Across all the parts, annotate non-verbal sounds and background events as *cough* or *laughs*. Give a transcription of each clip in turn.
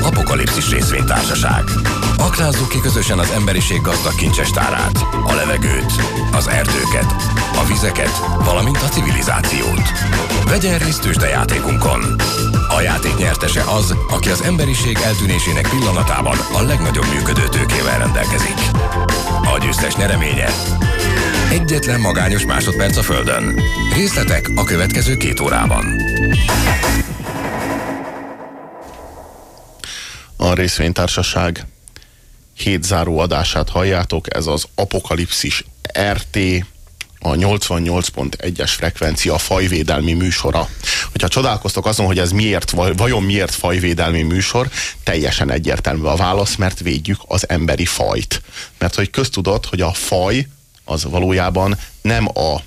Apokalipszis részvénytársaság. Aknázzuk ki közösen az emberiség gazdag kincsestárát, a levegőt, az erdőket, a vizeket, valamint a civilizációt. Vegyen részt játékunkon. A játék nyertese az, aki az emberiség eltűnésének pillanatában a legnagyobb működő tőkével rendelkezik. A győztes nyereménye Egyetlen magányos másodperc a Földön. Részletek a következő két órában. A részvénytársaság hétzáró adását halljátok, ez az Apokalipszis RT a 88.1-es frekvencia fajvédelmi műsora. Hogyha csodálkoztok azon, hogy ez miért, vajon miért fajvédelmi műsor, teljesen egyértelmű a válasz, mert védjük az emberi fajt. Mert hogy köztudott, hogy a faj az valójában nem a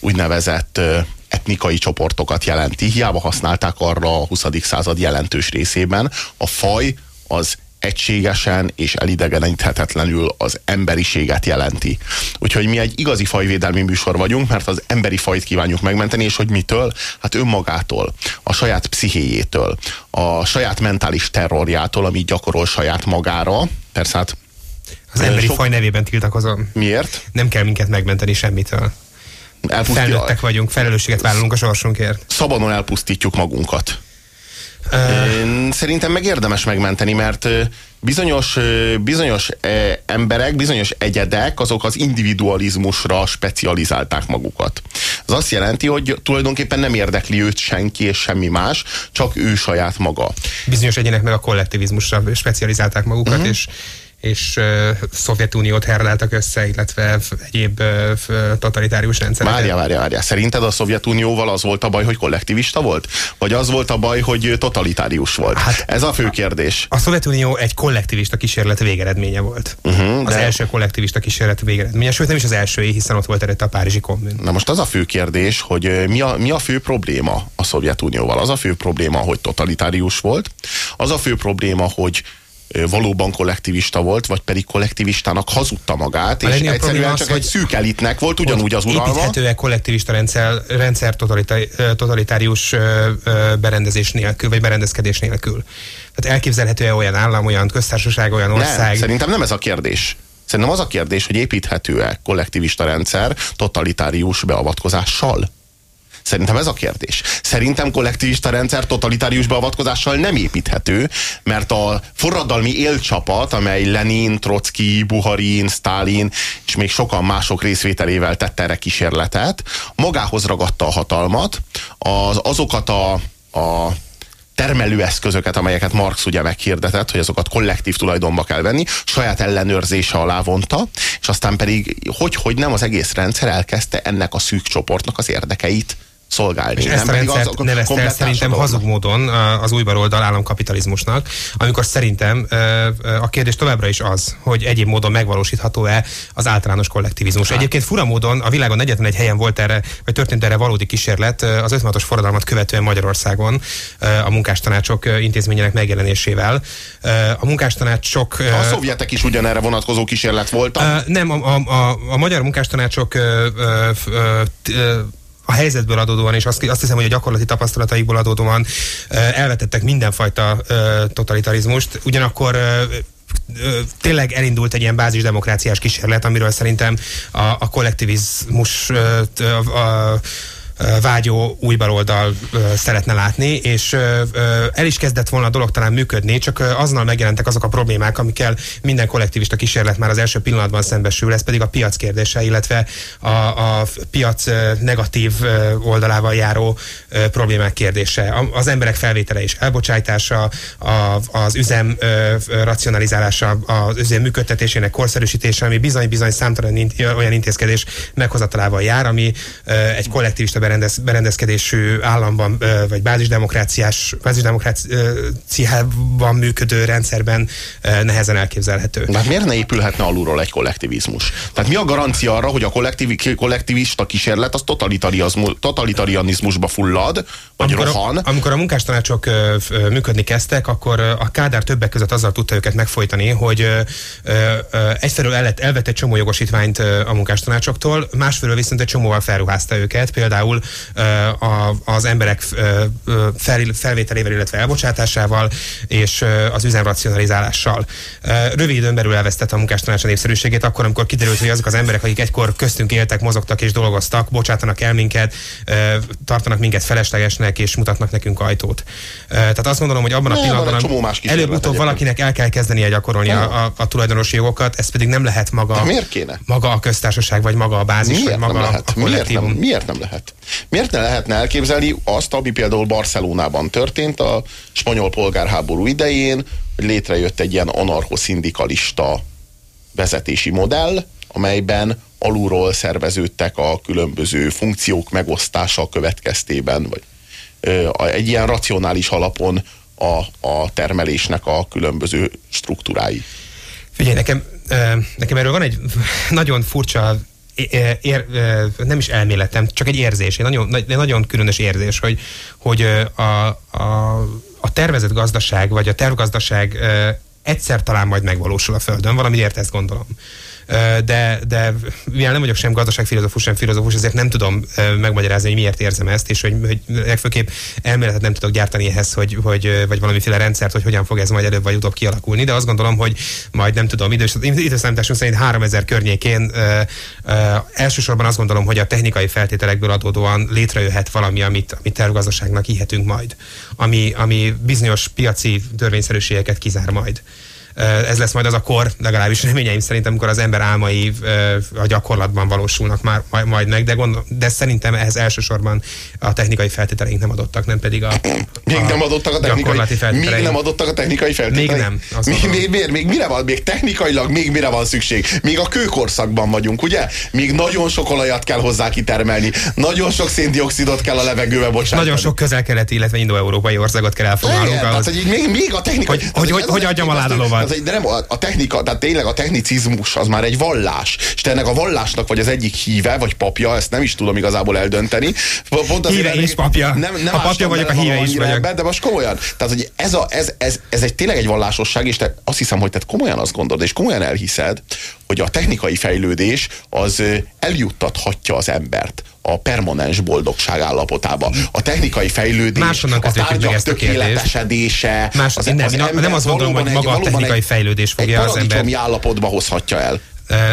úgynevezett etnikai csoportokat jelenti. Hiába használták arra a 20. század jelentős részében. A faj az egységesen és elidegeníthetetlenül az emberiséget jelenti. Úgyhogy mi egy igazi fajvédelmi műsor vagyunk, mert az emberi fajt kívánjuk megmenteni, és hogy mitől? Hát önmagától, a saját pszichéjétől, a saját mentális terrorjától, amit gyakorol saját magára. Persze hát az emberi sok... faj nevében tiltakozom. Miért? Nem kell minket megmenteni semmitől. Elpusztja... Felnőttek vagyunk, felelősséget vállalunk a sorsunkért. Szabadon elpusztítjuk magunkat. Szerintem meg érdemes megmenteni, mert bizonyos, bizonyos emberek, bizonyos egyedek, azok az individualizmusra specializálták magukat. Ez azt jelenti, hogy tulajdonképpen nem érdekli őt senki és semmi más, csak ő saját maga. Bizonyos egyének meg a kollektivizmusra specializálták magukat, uh-huh. és és uh, Szovjetuniót herláltak össze, illetve egyéb uh, totalitárius rendszerek. Várja, várja, várja. Szerinted a Szovjetunióval az volt a baj, hogy kollektivista volt? Vagy az volt a baj, hogy totalitárius volt? Hát, Ez a fő kérdés. A, a Szovjetunió egy kollektivista kísérlet végeredménye volt. Uh-huh, az de... első kollektivista kísérlet végeredménye, sőt nem is az első, hiszen ott volt előtte a Párizsi kommun. Na most az a fő kérdés, hogy mi a, mi a fő probléma a Szovjetunióval? Az a fő probléma, hogy totalitárius volt. Az a fő probléma, hogy valóban kollektivista volt, vagy pedig kollektivistának hazudta magát, a és egyszerűen az, csak egy szűk elitnek volt ugyanúgy az uralma. Építhető-e kollektivista rendszer, rendszer totalitárius berendezés nélkül, vagy berendezkedés nélkül? Tehát elképzelhető-e olyan állam, olyan köztársaság, olyan ország? Nem, szerintem nem ez a kérdés. Szerintem az a kérdés, hogy építhető-e kollektivista rendszer totalitárius beavatkozással? Szerintem ez a kérdés. Szerintem kollektivista rendszer totalitárius beavatkozással nem építhető, mert a forradalmi élcsapat, amely Lenin, Trotsky, Buharin, Stalin és még sokan mások részvételével tette erre kísérletet, magához ragadta a hatalmat, az, azokat a, a termelőeszközöket, amelyeket Marx ugye meghirdetett, hogy azokat kollektív tulajdonba kell venni, saját ellenőrzése alá vonta, és aztán pedig hogy, hogy nem az egész rendszer elkezdte ennek a szűk csoportnak az érdekeit szolgálni. És ezt a rendszert nevezte el szerintem hazug módon az új baloldal államkapitalizmusnak, amikor szerintem a kérdés továbbra is az, hogy egyéb módon megvalósítható-e az általános kollektivizmus. Hát. Egyébként fura módon a világon egyetlen egy helyen volt erre, vagy történt erre valódi kísérlet az 56-os forradalmat követően Magyarországon a munkástanácsok intézményének megjelenésével. A munkástanácsok... A szovjetek is ugyanerre vonatkozó kísérlet voltak? Nem, a, a, a, a magyar munkástanácsok a helyzetből adódóan, és azt, azt hiszem, hogy a gyakorlati tapasztalataikból adódóan elvetettek mindenfajta totalitarizmust, ugyanakkor tényleg elindult egy ilyen bázisdemokráciás kísérlet, amiről szerintem a, a kollektivizmus a, a, vágyó új baloldal szeretne látni, és el is kezdett volna a dolog talán működni, csak azonnal megjelentek azok a problémák, amikkel minden kollektivista kísérlet már az első pillanatban szembesül, ez pedig a piac kérdése, illetve a, a piac negatív oldalával járó problémák kérdése. Az emberek felvétele és elbocsájtása, az üzem racionalizálása, az üzem működtetésének korszerűsítése, ami bizony-bizony számtalan olyan intézkedés meghozatalával jár, ami egy kollektivista berendez, berendezkedésű államban, vagy bázisdemokráciás, bázisdemokráciában működő rendszerben nehezen elképzelhető. De hát miért ne épülhetne alulról egy kollektivizmus? Tehát mi a garancia arra, hogy a kollektiv, kollektivista kísérlet az totalitarianizmusba fullad, vagy amikor rohan? A, amikor a munkástanácsok működni kezdtek, akkor a Kádár többek között azzal tudta őket megfojtani, hogy egyfelől el, elvett egy csomó jogosítványt a munkástanácsoktól, másfelől viszont egy csomóval felruházta őket, például az emberek fel, felvételével, illetve elbocsátásával és az üzemracionalizálással. Rövid időn belül elvesztette a munkástanács népszerűségét, akkor, amikor kiderült, hogy azok az emberek, akik egykor köztünk éltek, mozogtak és dolgoztak, bocsátanak el minket, tartanak minket feleslegesnek és mutatnak nekünk ajtót. Tehát azt gondolom, hogy abban a pillanatban előbb-utóbb valakinek el kell kezdenie gyakorolni a, a, a tulajdonosi jogokat, ez pedig nem lehet maga, maga a köztársaság, vagy maga a bázis, miért vagy maga nem lehet? a miért nem, miért nem lehet? Miért ne lehetne elképzelni azt, ami például Barcelonában történt a spanyol polgárháború idején, hogy létrejött egy ilyen anarcho-szindikalista vezetési modell, amelyben alulról szerveződtek a különböző funkciók megosztása következtében, vagy egy ilyen racionális alapon a, a termelésnek a különböző struktúrái. Figyelj, nekem, nekem erről van egy *laughs* nagyon furcsa ér, nem is elméletem, csak egy érzés, egy nagyon, nagyon különös érzés, hogy, hogy a, a, a tervezett gazdaság, vagy a tervgazdaság egyszer talán majd megvalósul a Földön, valamiért ezt gondolom de, de mivel nem vagyok sem gazdaságfilozófus, sem filozófus, ezért nem tudom megmagyarázni, hogy miért érzem ezt, és hogy, hogy legfőképp elméletet nem tudok gyártani ehhez, hogy, hogy, vagy valamiféle rendszert, hogy hogyan fog ez majd előbb vagy utóbb kialakulni, de azt gondolom, hogy majd nem tudom, idős, időszámításunk szerint 3000 környékén ö, ö, elsősorban azt gondolom, hogy a technikai feltételekből adódóan létrejöhet valami, amit, amit tervgazdaságnak hihetünk majd, ami, ami bizonyos piaci törvényszerűségeket kizár majd ez lesz majd az a kor, legalábbis reményeim szerint, amikor az ember álmai a gyakorlatban valósulnak már majd meg, de, gondol, de szerintem ehhez elsősorban a technikai feltételeink nem adottak, nem pedig a, még a nem adottak a technikai, feltételeink. Még nem adottak a technikai feltételeink? Még nem. Még, még, még, még, mire van? Még technikailag még mire van szükség? Még a kőkorszakban vagyunk, ugye? Még nagyon sok olajat kell hozzá kitermelni, nagyon sok széndiokszidot kell a levegőbe bocsátani. Nagyon sok közel-keleti, illetve indo-európai országot kell elfoglalnunk. Tehát, hogy még, még a technikai... Hogy, hogy, hogy, hogy adjam alá a lovat az, de nem, a, technika, tehát tényleg a technicizmus az már egy vallás. És te ennek a vallásnak vagy az egyik híve, vagy papja, ezt nem is tudom igazából eldönteni. Pont az híve és papja. Nem, nem a papja vagyok, a híve is vagyok. Ebben, de most komolyan. Tehát, hogy ez, a, ez, ez, ez egy tényleg egy vallásosság, és te azt hiszem, hogy te komolyan azt gondolod, és komolyan elhiszed, hogy a technikai fejlődés az eljuttathatja az embert a permanens boldogság állapotába. A technikai fejlődés, Máshonnan a tárgyak tökéletesedése. Más, az, nem, az nem, nem azt gondolom, hogy maga a technikai fejlődés fogja az ember... állapotba hozhatja el.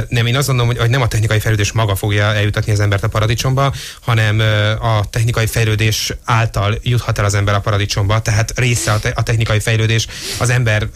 Nem, én azt gondolom, hogy nem a technikai fejlődés maga fogja eljutatni az embert a paradicsomba, hanem a technikai fejlődés által juthat el az ember a paradicsomba, tehát része a, a technikai fejlődés az ember...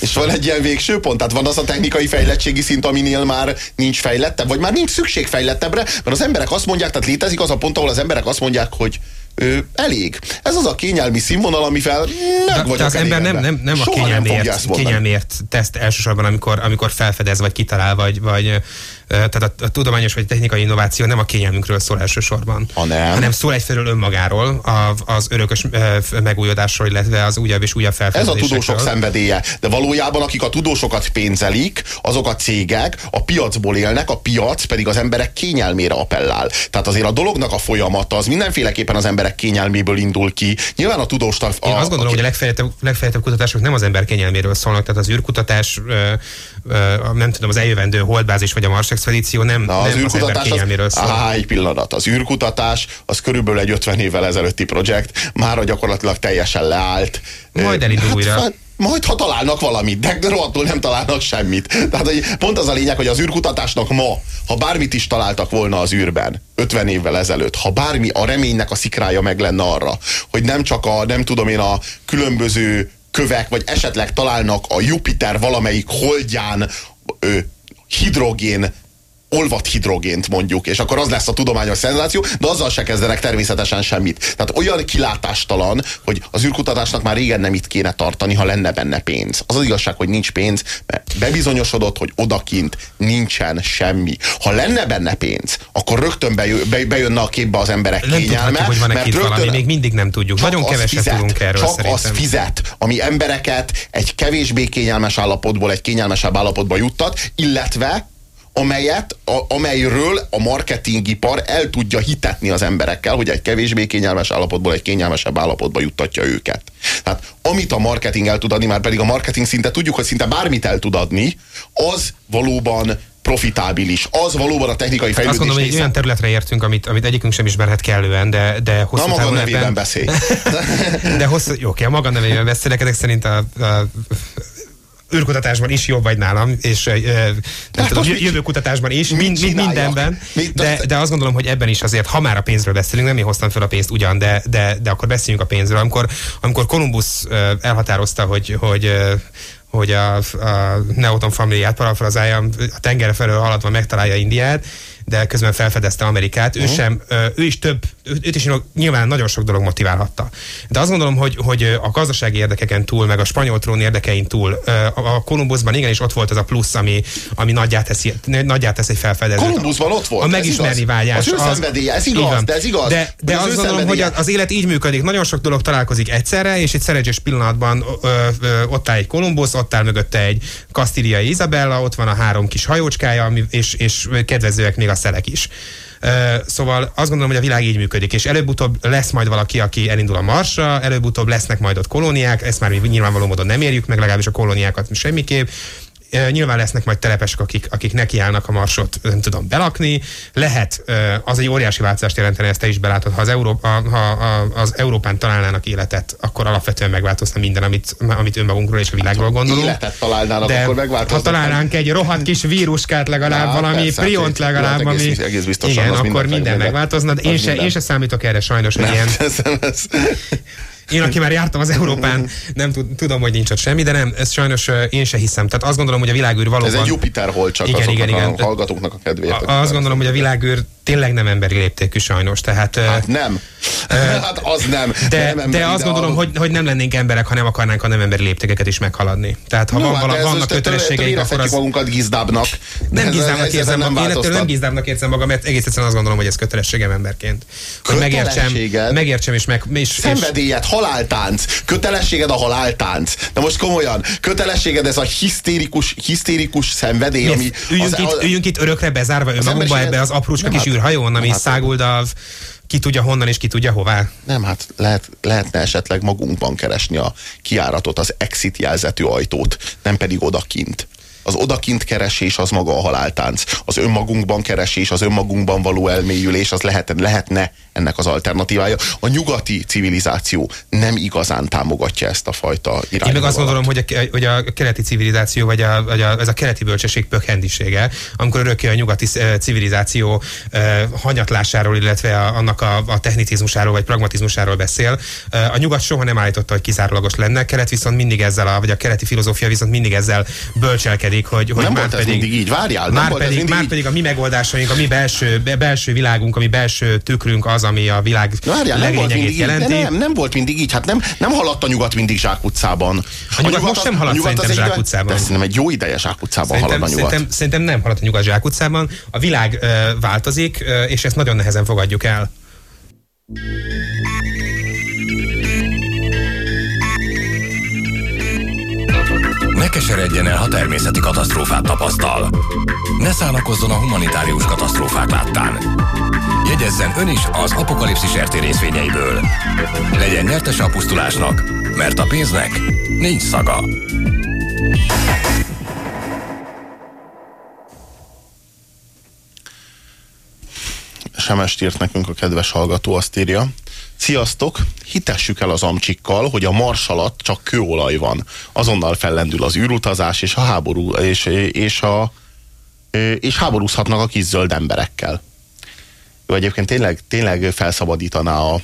És van egy ilyen végső pont? Tehát van az a technikai fejlettségi szint, aminél már nincs fejlettebb, vagy már nincs szükség fejlettebbre, mert az emberek azt mondják, tehát létezik az a pont, ahol az emberek azt mondják, hogy ö, elég. Ez az a kényelmi színvonal, amivel meg de az ember nem, nem, nem a kényelmért, kényelmért teszt elsősorban, amikor, amikor felfedez, vagy kitalál, vagy, vagy tehát a, a tudományos vagy technikai innováció nem a kényelmünkről szól elsősorban, ha nem. hanem szól egyfelől önmagáról, a, az örökös megújulásról, illetve az újabb és újabb felfedezésekről. Ez a tudósok szenvedélye. De valójában akik a tudósokat pénzelik, azok a cégek a piacból élnek, a piac pedig az emberek kényelmére appellál. Tehát azért a dolognak a folyamata az mindenféleképpen az emberek kényelméből indul ki. Nyilván a tudós... A, Én azt gondolom, a, hogy a legfejlettebb, legfejlettebb kutatások nem az ember kényelméről szólnak, tehát az űrkutatás, nem tudom, az eljövendő holdbázis vagy a Mars expedíció nem, Na, az, nem az ember kényelméről szól. Á, egy pillanat. Az űrkutatás az körülbelül egy 50 évvel ezelőtti projekt, már gyakorlatilag teljesen leállt. Majd elindul hát, újra. Hát, majd ha találnak valamit, de rohadtul nem találnak semmit. Tehát hogy pont az a lényeg, hogy az űrkutatásnak ma, ha bármit is találtak volna az űrben, 50 évvel ezelőtt, ha bármi a reménynek a szikrája meg lenne arra, hogy nem csak a, nem tudom én, a különböző kövek, vagy esetleg találnak a Jupiter valamelyik holdján ö, hidrogén olvat hidrogént mondjuk, és akkor az lesz a tudományos szenzáció, de azzal se kezdenek természetesen semmit. Tehát olyan kilátástalan, hogy az űrkutatásnak már régen nem itt kéne tartani, ha lenne benne pénz. Az az igazság, hogy nincs pénz, mert bebizonyosodott, hogy odakint nincsen semmi. Ha lenne benne pénz, akkor rögtön bejö, bejönne a képbe az emberek nem kényelme. Tudhatjuk, hogy van-e kint rögtön, valami, még mindig nem tudjuk. Nagyon keveset fizet, tudunk erről Csak szerintem. az fizet, ami embereket egy kevésbé kényelmes állapotból egy kényelmesebb állapotba juttat, illetve amelyet, a, amelyről a marketingipar el tudja hitetni az emberekkel, hogy egy kevésbé kényelmes állapotból egy kényelmesebb állapotba juttatja őket. Tehát amit a marketing el tud adni, már pedig a marketing szinte tudjuk, hogy szinte bármit el tud adni, az valóban profitábilis. Az valóban a technikai fejlődés Azt gondolom, hogy egy olyan területre értünk, amit, amit egyikünk sem ismerhet kellően, de, de hosszú Na, maga nevében ebben, beszélj. *laughs* de hosszú, jó, oké, a maga nevében beszélek, ezek szerint a, a űrkutatásban is jobb vagy nálam, és nem tudom, jövőkutatásban is, mind, mind, mindenben, de, de azt gondolom, hogy ebben is azért, ha már a pénzről beszélünk, nem én hoztam fel a pénzt ugyan, de, de, de akkor beszéljünk a pénzről. Amikor, amikor Columbus elhatározta, hogy, hogy hogy a, a Neoton familiát parafrazálja, a tenger felől haladva megtalálja Indiát, de közben felfedezte Amerikát. Uh-huh. Ő sem, ő is több, őt is nyilván nagyon sok dolog motiválhatta. De azt gondolom, hogy, hogy a gazdasági érdekeken túl, meg a spanyol trón érdekein túl, a Kolumbusban igenis ott volt az a plusz, ami, ami nagyját, teszi, nagyját tesz egy felfedezőt. Kolumbusban ott volt. A megismerni vágyás. Az, az ő ez igaz, de ez igaz. De, de azt gondolom, hogy az élet így működik. Nagyon sok dolog találkozik egyszerre, és egy szerencsés pillanatban ö, ö, ott áll egy Kolumbusz, ott áll mögötte egy kasztíliai Izabella, ott van a három kis hajócskája, és, és kedvezőek még a szelek is. Szóval azt gondolom, hogy a világ így működik, és előbb-utóbb lesz majd valaki, aki elindul a Marsra, előbb-utóbb lesznek majd ott kolóniák, ezt már nyilvánvaló módon nem érjük meg, legalábbis a kolóniákat semmiképp, nyilván lesznek majd telepesek, akik, akik nekiállnak a marsot, nem tudom, belakni. Lehet, az egy óriási változást jelentene, ezt te is belátod, ha az, Európa, ha az Európán találnának életet, akkor alapvetően megváltozna minden, amit, amit önmagunkról és a világról hát, gondolunk. Életet találnának, De akkor megváltozna. Ha találnánk egy rohadt kis víruskát legalább, Na, valami persze, hát priont legalább, ami... Egész, egész biztosan, igen, akkor minden, minden megváltozna. Én se, én se számítok erre sajnos, hogy ilyen... *laughs* Én, aki már jártam az Európán, nem tudom, hogy nincs ott semmi, de nem, ez sajnos én se hiszem. Tehát azt gondolom, hogy a világűr valóban... Ez egy Jupiter hol csak igen, igen, igen. a hallgatóknak a kedvéért. Azt gondolom, hogy a világűr tényleg nem emberi léptékű sajnos. Tehát, hát nem. *laughs* hát az nem. De, nem de azt gondolom, hogy, hogy nem lennénk emberek, ha nem akarnánk a nem emberi léptékeket is meghaladni. Tehát ha no, van, hát vala, vannak kötelességeink, akkor az... magunkat gizdábbnak. Nem gizdábnak érzem magam. Én ettől nem gizdábnak érzem magam, mert egész egyszerűen azt gondolom, hogy ez kötelességem emberként. Hogy megértsem, megértsem és meg... És, Szenvedélyed, haláltánc. Kötelességed a haláltánc. Na most komolyan, kötelességed ez a hisztérikus, hisztérikus szenvedély, ami... Üljünk, az, itt, üljünk itt örökre bezárva önmagunkba ebbe az aprócska kis űrhajón, ami hát, száguldav, ki tudja honnan és ki tudja hová. Nem, hát lehet, lehetne esetleg magunkban keresni a kiáratot, az exit jelzetű ajtót, nem pedig odakint az odakint keresés az maga a haláltánc. Az önmagunkban keresés, az önmagunkban való elmélyülés, az lehet, lehetne ennek az alternatívája. A nyugati civilizáció nem igazán támogatja ezt a fajta irányvonalat. Én meg azt gondolom, hogy a, hogy a keleti civilizáció, vagy, a, vagy a, ez a keleti bölcsesség pökhendisége, amikor örökké a nyugati civilizáció eh, hanyatlásáról, illetve a, annak a, a technicizmusáról, vagy pragmatizmusáról beszél. Eh, a nyugat soha nem állította, hogy kizárólagos lenne, kelet viszont mindig ezzel, a, vagy a keleti filozófia viszont mindig ezzel bölcselkedik, hogy, hogy nem már volt pedig, mindig így, várjál. Már, pedig, már így. pedig a mi megoldásaink, a mi belső, belső világunk, a mi belső tükrünk az, ami a világ Várjál, nem volt mindig jelenti. Így, nem, nem volt mindig így. Hát nem, nem haladt a nyugat mindig zsákutcában. A, a nyugat, nyugat most sem halad szerintem zsákutcában. De szerintem egy jó ideje zsákutcában szerintem, halad a nyugat. Szerintem, szerintem nem halad a nyugat zsákutcában. A világ uh, változik, uh, és ezt nagyon nehezen fogadjuk el. Ne keseredjen el, ha természeti katasztrófát tapasztal. Ne szánakozzon a humanitárius katasztrófák láttán. Jegyezzen ön is az apokalipszis RT részvényeiből. Legyen nyertes a pusztulásnak, mert a pénznek nincs szaga. SMS-t írt nekünk a kedves hallgató, azt írja. Sziasztok! Hitessük el az amcsikkal, hogy a mars alatt csak kőolaj van. Azonnal fellendül az űrutazás, és a háború, és, és, a, és háborúzhatnak a kis zöld emberekkel. Ő egyébként tényleg, tényleg felszabadítaná a,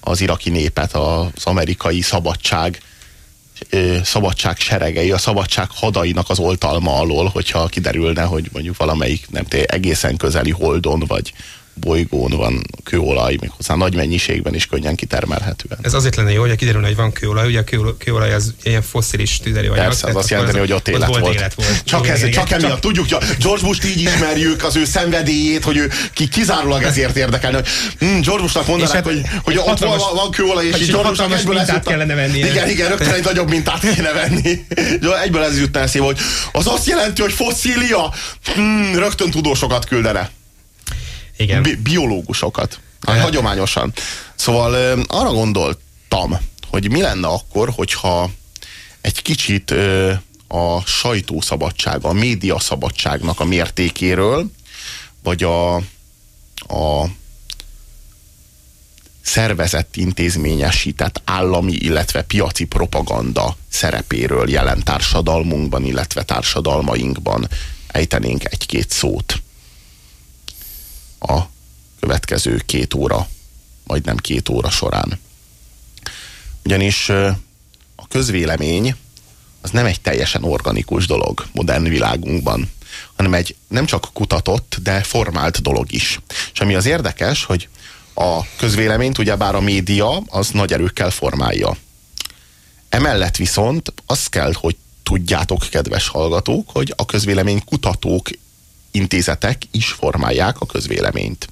az iraki népet, az amerikai szabadság. szabadság seregei, a szabadság hadainak az oltalma alól, hogyha kiderülne, hogy mondjuk valamelyik nem té, egészen közeli holdon, vagy bolygón van kőolaj, méghozzá nagy mennyiségben is könnyen kitermelhetően. Ez azért lenne jó, hogy kiderülne, hogy van kőolaj, ugye a kő, kőolaj az ilyen fosszilis tüzelőanyag. Persze, az azt jelenti, hogy ott élet volt. Élet volt. Csak, ez, csak emiatt tudjuk, hogy George Bush így ismerjük, az ő szenvedélyét, hogy ő ki, kizárólag ezért érdekelne. Hmm, George Bushnak mondanák, hát, hogy, hogy ott hatalmas, van, van kőolaj, és, és George Bushnak egyből mintát kellene venni. Igen, igen, rögtön egy nagyobb mintát kéne venni. Egyből ez jutna eszébe, hogy az azt jelenti, hogy fosszília, hmm, rögtön tudósokat küldene. Igen. Bi- biológusokat. Hát, hagyományosan. Szóval arra gondoltam, hogy mi lenne akkor, hogyha egy kicsit a sajtószabadság, a médiaszabadságnak a mértékéről, vagy a, a szervezett, intézményesített állami, illetve piaci propaganda szerepéről jelen társadalmunkban, illetve társadalmainkban ejtenénk egy-két szót a következő két óra, majdnem két óra során. Ugyanis a közvélemény az nem egy teljesen organikus dolog modern világunkban, hanem egy nem csak kutatott, de formált dolog is. És ami az érdekes, hogy a közvéleményt ugyebár a média az nagy erőkkel formálja. Emellett viszont azt kell, hogy tudjátok, kedves hallgatók, hogy a közvélemény kutatók intézetek is formálják a közvéleményt.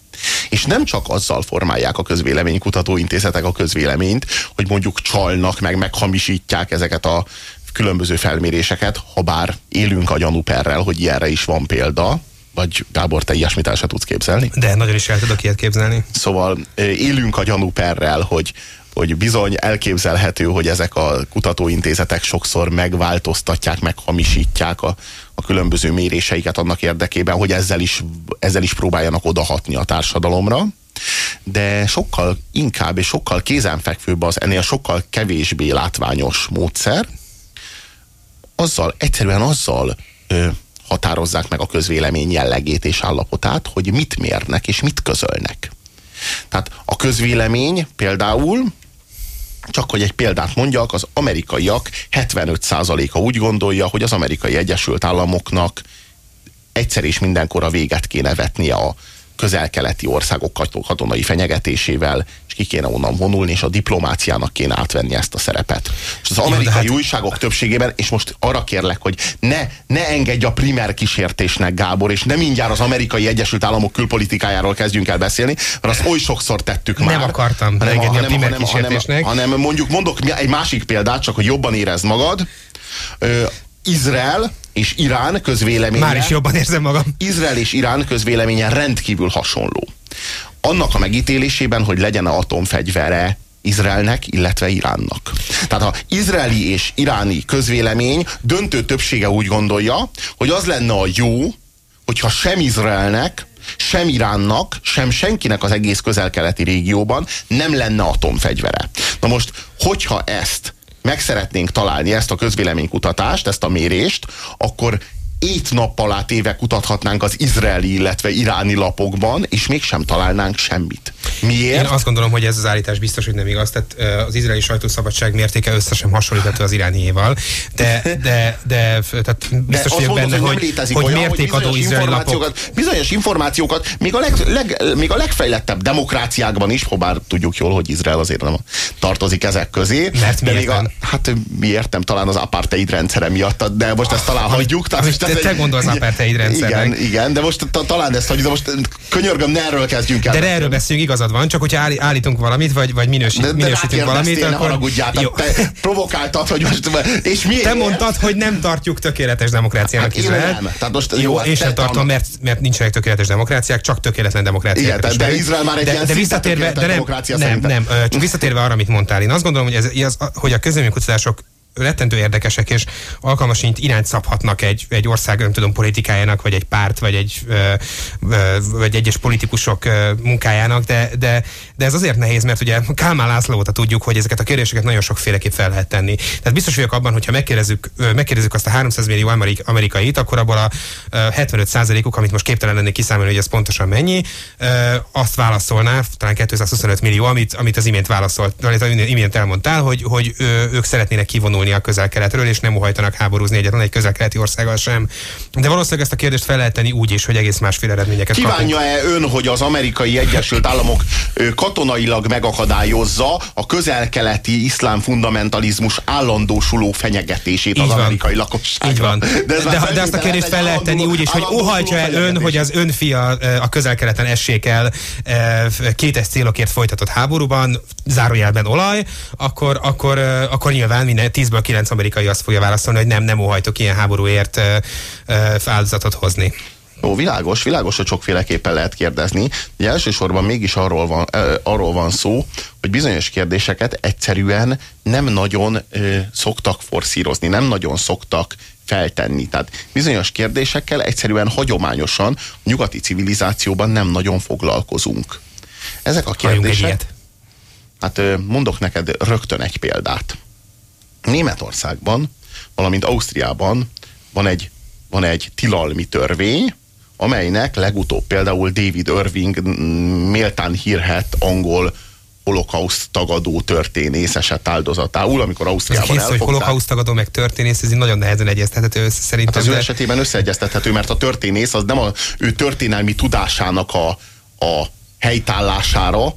És nem csak azzal formálják a közvéleménykutató intézetek a közvéleményt, hogy mondjuk csalnak, meg meghamisítják ezeket a különböző felméréseket, ha bár élünk a gyanúperrel, hogy ilyenre is van példa, vagy Gábor, te ilyesmit el se tudsz képzelni? De nagyon is el tudok ilyet képzelni. Szóval élünk a gyanúperrel, hogy hogy bizony elképzelhető, hogy ezek a kutatóintézetek sokszor megváltoztatják, meghamisítják a, különböző méréseiket annak érdekében, hogy ezzel is, ezzel is próbáljanak odahatni a társadalomra. De sokkal inkább és sokkal kézenfekvőbb az ennél sokkal kevésbé látványos módszer, azzal, egyszerűen azzal ö, határozzák meg a közvélemény jellegét és állapotát, hogy mit mérnek és mit közölnek. Tehát a közvélemény például csak hogy egy példát mondjak, az amerikaiak 75%-a úgy gondolja, hogy az amerikai Egyesült Államoknak egyszer és mindenkor a véget kéne vetnie a közel-keleti országok katonai fenyegetésével, és ki kéne onnan vonulni, és a diplomáciának kéne átvenni ezt a szerepet. És az amerikai hát... újságok többségében, és most arra kérlek, hogy ne, ne engedj a primer kísértésnek, Gábor, és nem mindjárt az amerikai Egyesült Államok külpolitikájáról kezdjünk el beszélni, mert azt oly sokszor tettük már. Nem akartam hanem, engedni hanem, a primer hanem, kísértésnek. Hanem, hanem mondjuk mondok egy másik példát, csak hogy jobban érezd magad. Ö, Izrael és Irán közvéleménye... Már is jobban érzem magam. Izrael és Irán közvéleménye rendkívül hasonló. Annak a megítélésében, hogy legyen a atomfegyvere Izraelnek, illetve Iránnak. Tehát a izraeli és iráni közvélemény döntő többsége úgy gondolja, hogy az lenne a jó, hogyha sem Izraelnek, sem Iránnak, sem senkinek az egész közel-keleti régióban nem lenne atomfegyvere. Na most, hogyha ezt meg szeretnénk találni ezt a közvéleménykutatást, ezt a mérést, akkor ét nappal át éve kutathatnánk az izraeli, illetve iráni lapokban, és mégsem találnánk semmit. Miért? Én azt gondolom, hogy ez az állítás biztos, hogy nem igaz. Tehát az izraeli sajtószabadság mértéke összesen hasonlítható az irániéval. De, de, de tehát biztos vagyok benne, hogy, hogy, hogy olyan, mértékadó hogy izraeli lapok. Bizonyos információkat még a, leg, leg, még a legfejlettebb demokráciákban is, ha bár tudjuk jól, hogy Izrael azért nem tartozik ezek közé. Mert de még a, hát miért nem talán az apartheid rendszere miatt, de most ezt talán hagyjuk. Tehát, most te, te gondolsz apartheid rendszernek. Igen, igen, de most talán ezt hagyjuk, de most könyörgöm, ne erről kezdjünk el. De erről beszélünk, igazad van, csak hogyha állítunk valamit, vagy, vagy minősít, de, minősítünk valamit, akkor... Haragudjál, jó. te provokáltad, hogy most... És miért? Te mondtad, hogy nem tartjuk tökéletes demokráciának hát Izrael. Nem. Tehát most, jó, jó én sem tartom, mert, mert nincsenek tökéletes demokráciák, csak tökéletlen demokráciák. Igen, de, de Izrael már egy de, de visszatérve, de nem, nem, nem, csak visszatérve arra, amit mondtál. Én azt gondolom, hogy, ez, ez, hogy a közleménykutatások rettentő érdekesek, és alkalmasint irányt szabhatnak egy, egy ország, nem tudom, politikájának, vagy egy párt, vagy egy ö, ö, vagy egyes politikusok ö, munkájának, de, de, de ez azért nehéz, mert ugye Kálmán László óta tudjuk, hogy ezeket a kérdéseket nagyon sokféleképp fel lehet tenni. Tehát biztos vagyok abban, hogyha megkérdezzük, megkérdezzük azt a 300 millió amerik, amerikait, akkor abból a 75%-uk, amit most képtelen lennék kiszámolni, hogy ez pontosan mennyi, azt válaszolná, talán 225 millió, amit, amit az imént válaszolt, amit imént elmondtál, hogy, hogy ők szeretnének kivonulni levonulni a közel-keletről, és nem uhajtanak háborúzni egyetlen egy közel-keleti országgal sem. De valószínűleg ezt a kérdést fel lehet tenni úgy is, hogy egész másféle eredményeket Kívánja-e ön, hogy az amerikai Egyesült Államok katonailag megakadályozza a közel-keleti iszlám fundamentalizmus állandósuló fenyegetését Így az van. amerikai lakosságnak? Így van. De, ez már de, de azt a kérdést fel lehet tenni úgy is, hogy óhajtja el ön, hogy az ön fia a közel-keleten essék el kétes célokért folytatott háborúban, zárójelben olaj, akkor, akkor, akkor nyilván minden 10-ből 9 amerikai azt fogja válaszolni, hogy nem, nem óhajtok ilyen háborúért eh, eh, áldozatot hozni. Jó, világos, világos, hogy sokféleképpen lehet kérdezni. Ugye elsősorban mégis arról van, ö, arról van szó, hogy bizonyos kérdéseket egyszerűen nem nagyon ö, szoktak forszírozni, nem nagyon szoktak feltenni. Tehát bizonyos kérdésekkel egyszerűen hagyományosan a nyugati civilizációban nem nagyon foglalkozunk. Ezek a kérdések... Hát mondok neked rögtön egy példát. Németországban, valamint Ausztriában van egy, van egy tilalmi törvény, amelynek legutóbb például David Irving méltán hírhet angol holokauszt tagadó történész esett áldozatául, amikor Ausztriában kész, hogy elfogták. holokauszt tagadó meg történész, ez így nagyon nehezen egyeztethető össze Hát szerintem. az ő de- esetében összeegyeztethető, mert a történész az nem a ő történelmi tudásának a, a helytállására,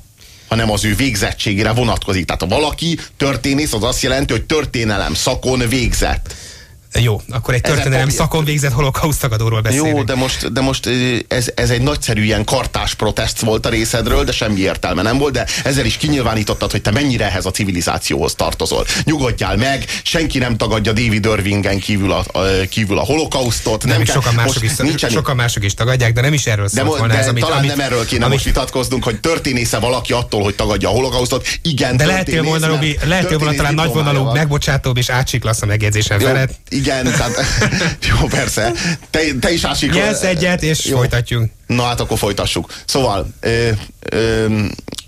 hanem az ő végzettségére vonatkozik. Tehát ha valaki történész, az azt jelenti, hogy történelem szakon végzett. Jó, akkor egy történelem szakon végzett holokauszt tagadóról beszélünk. Jó, de most, de most ö, ez, ez egy nagyszerű ilyen kartás protest volt a részedről, de semmi értelme nem volt, de ezzel is kinyilvánítottad, hogy te mennyire ehhez a civilizációhoz tartozol. Nyugodjál meg, senki nem tagadja David Irvingen kívül a, a, kívül a holokausztot. nem, kell- kell, sokan, mások most is, nincsen, sokan mások is tagadják, de nem is erről de, szólt mo- volna de ez, amit, talán amit, nem erről kéne amit, most vitatkoznunk, hogy történésze valaki attól, hogy tagadja a holokausztot. Igen, De lehetél volna, Robi, lehetél volna talán nagyvonalú, megbocsátóbb és átsiklasz a megjegyzésen Jó, felett. Igen, tehát, *laughs* jó, persze. Te, te is ásik. Nyelsz egyet, és Jó. folytatjuk. Na hát akkor folytassuk. Szóval ö, ö,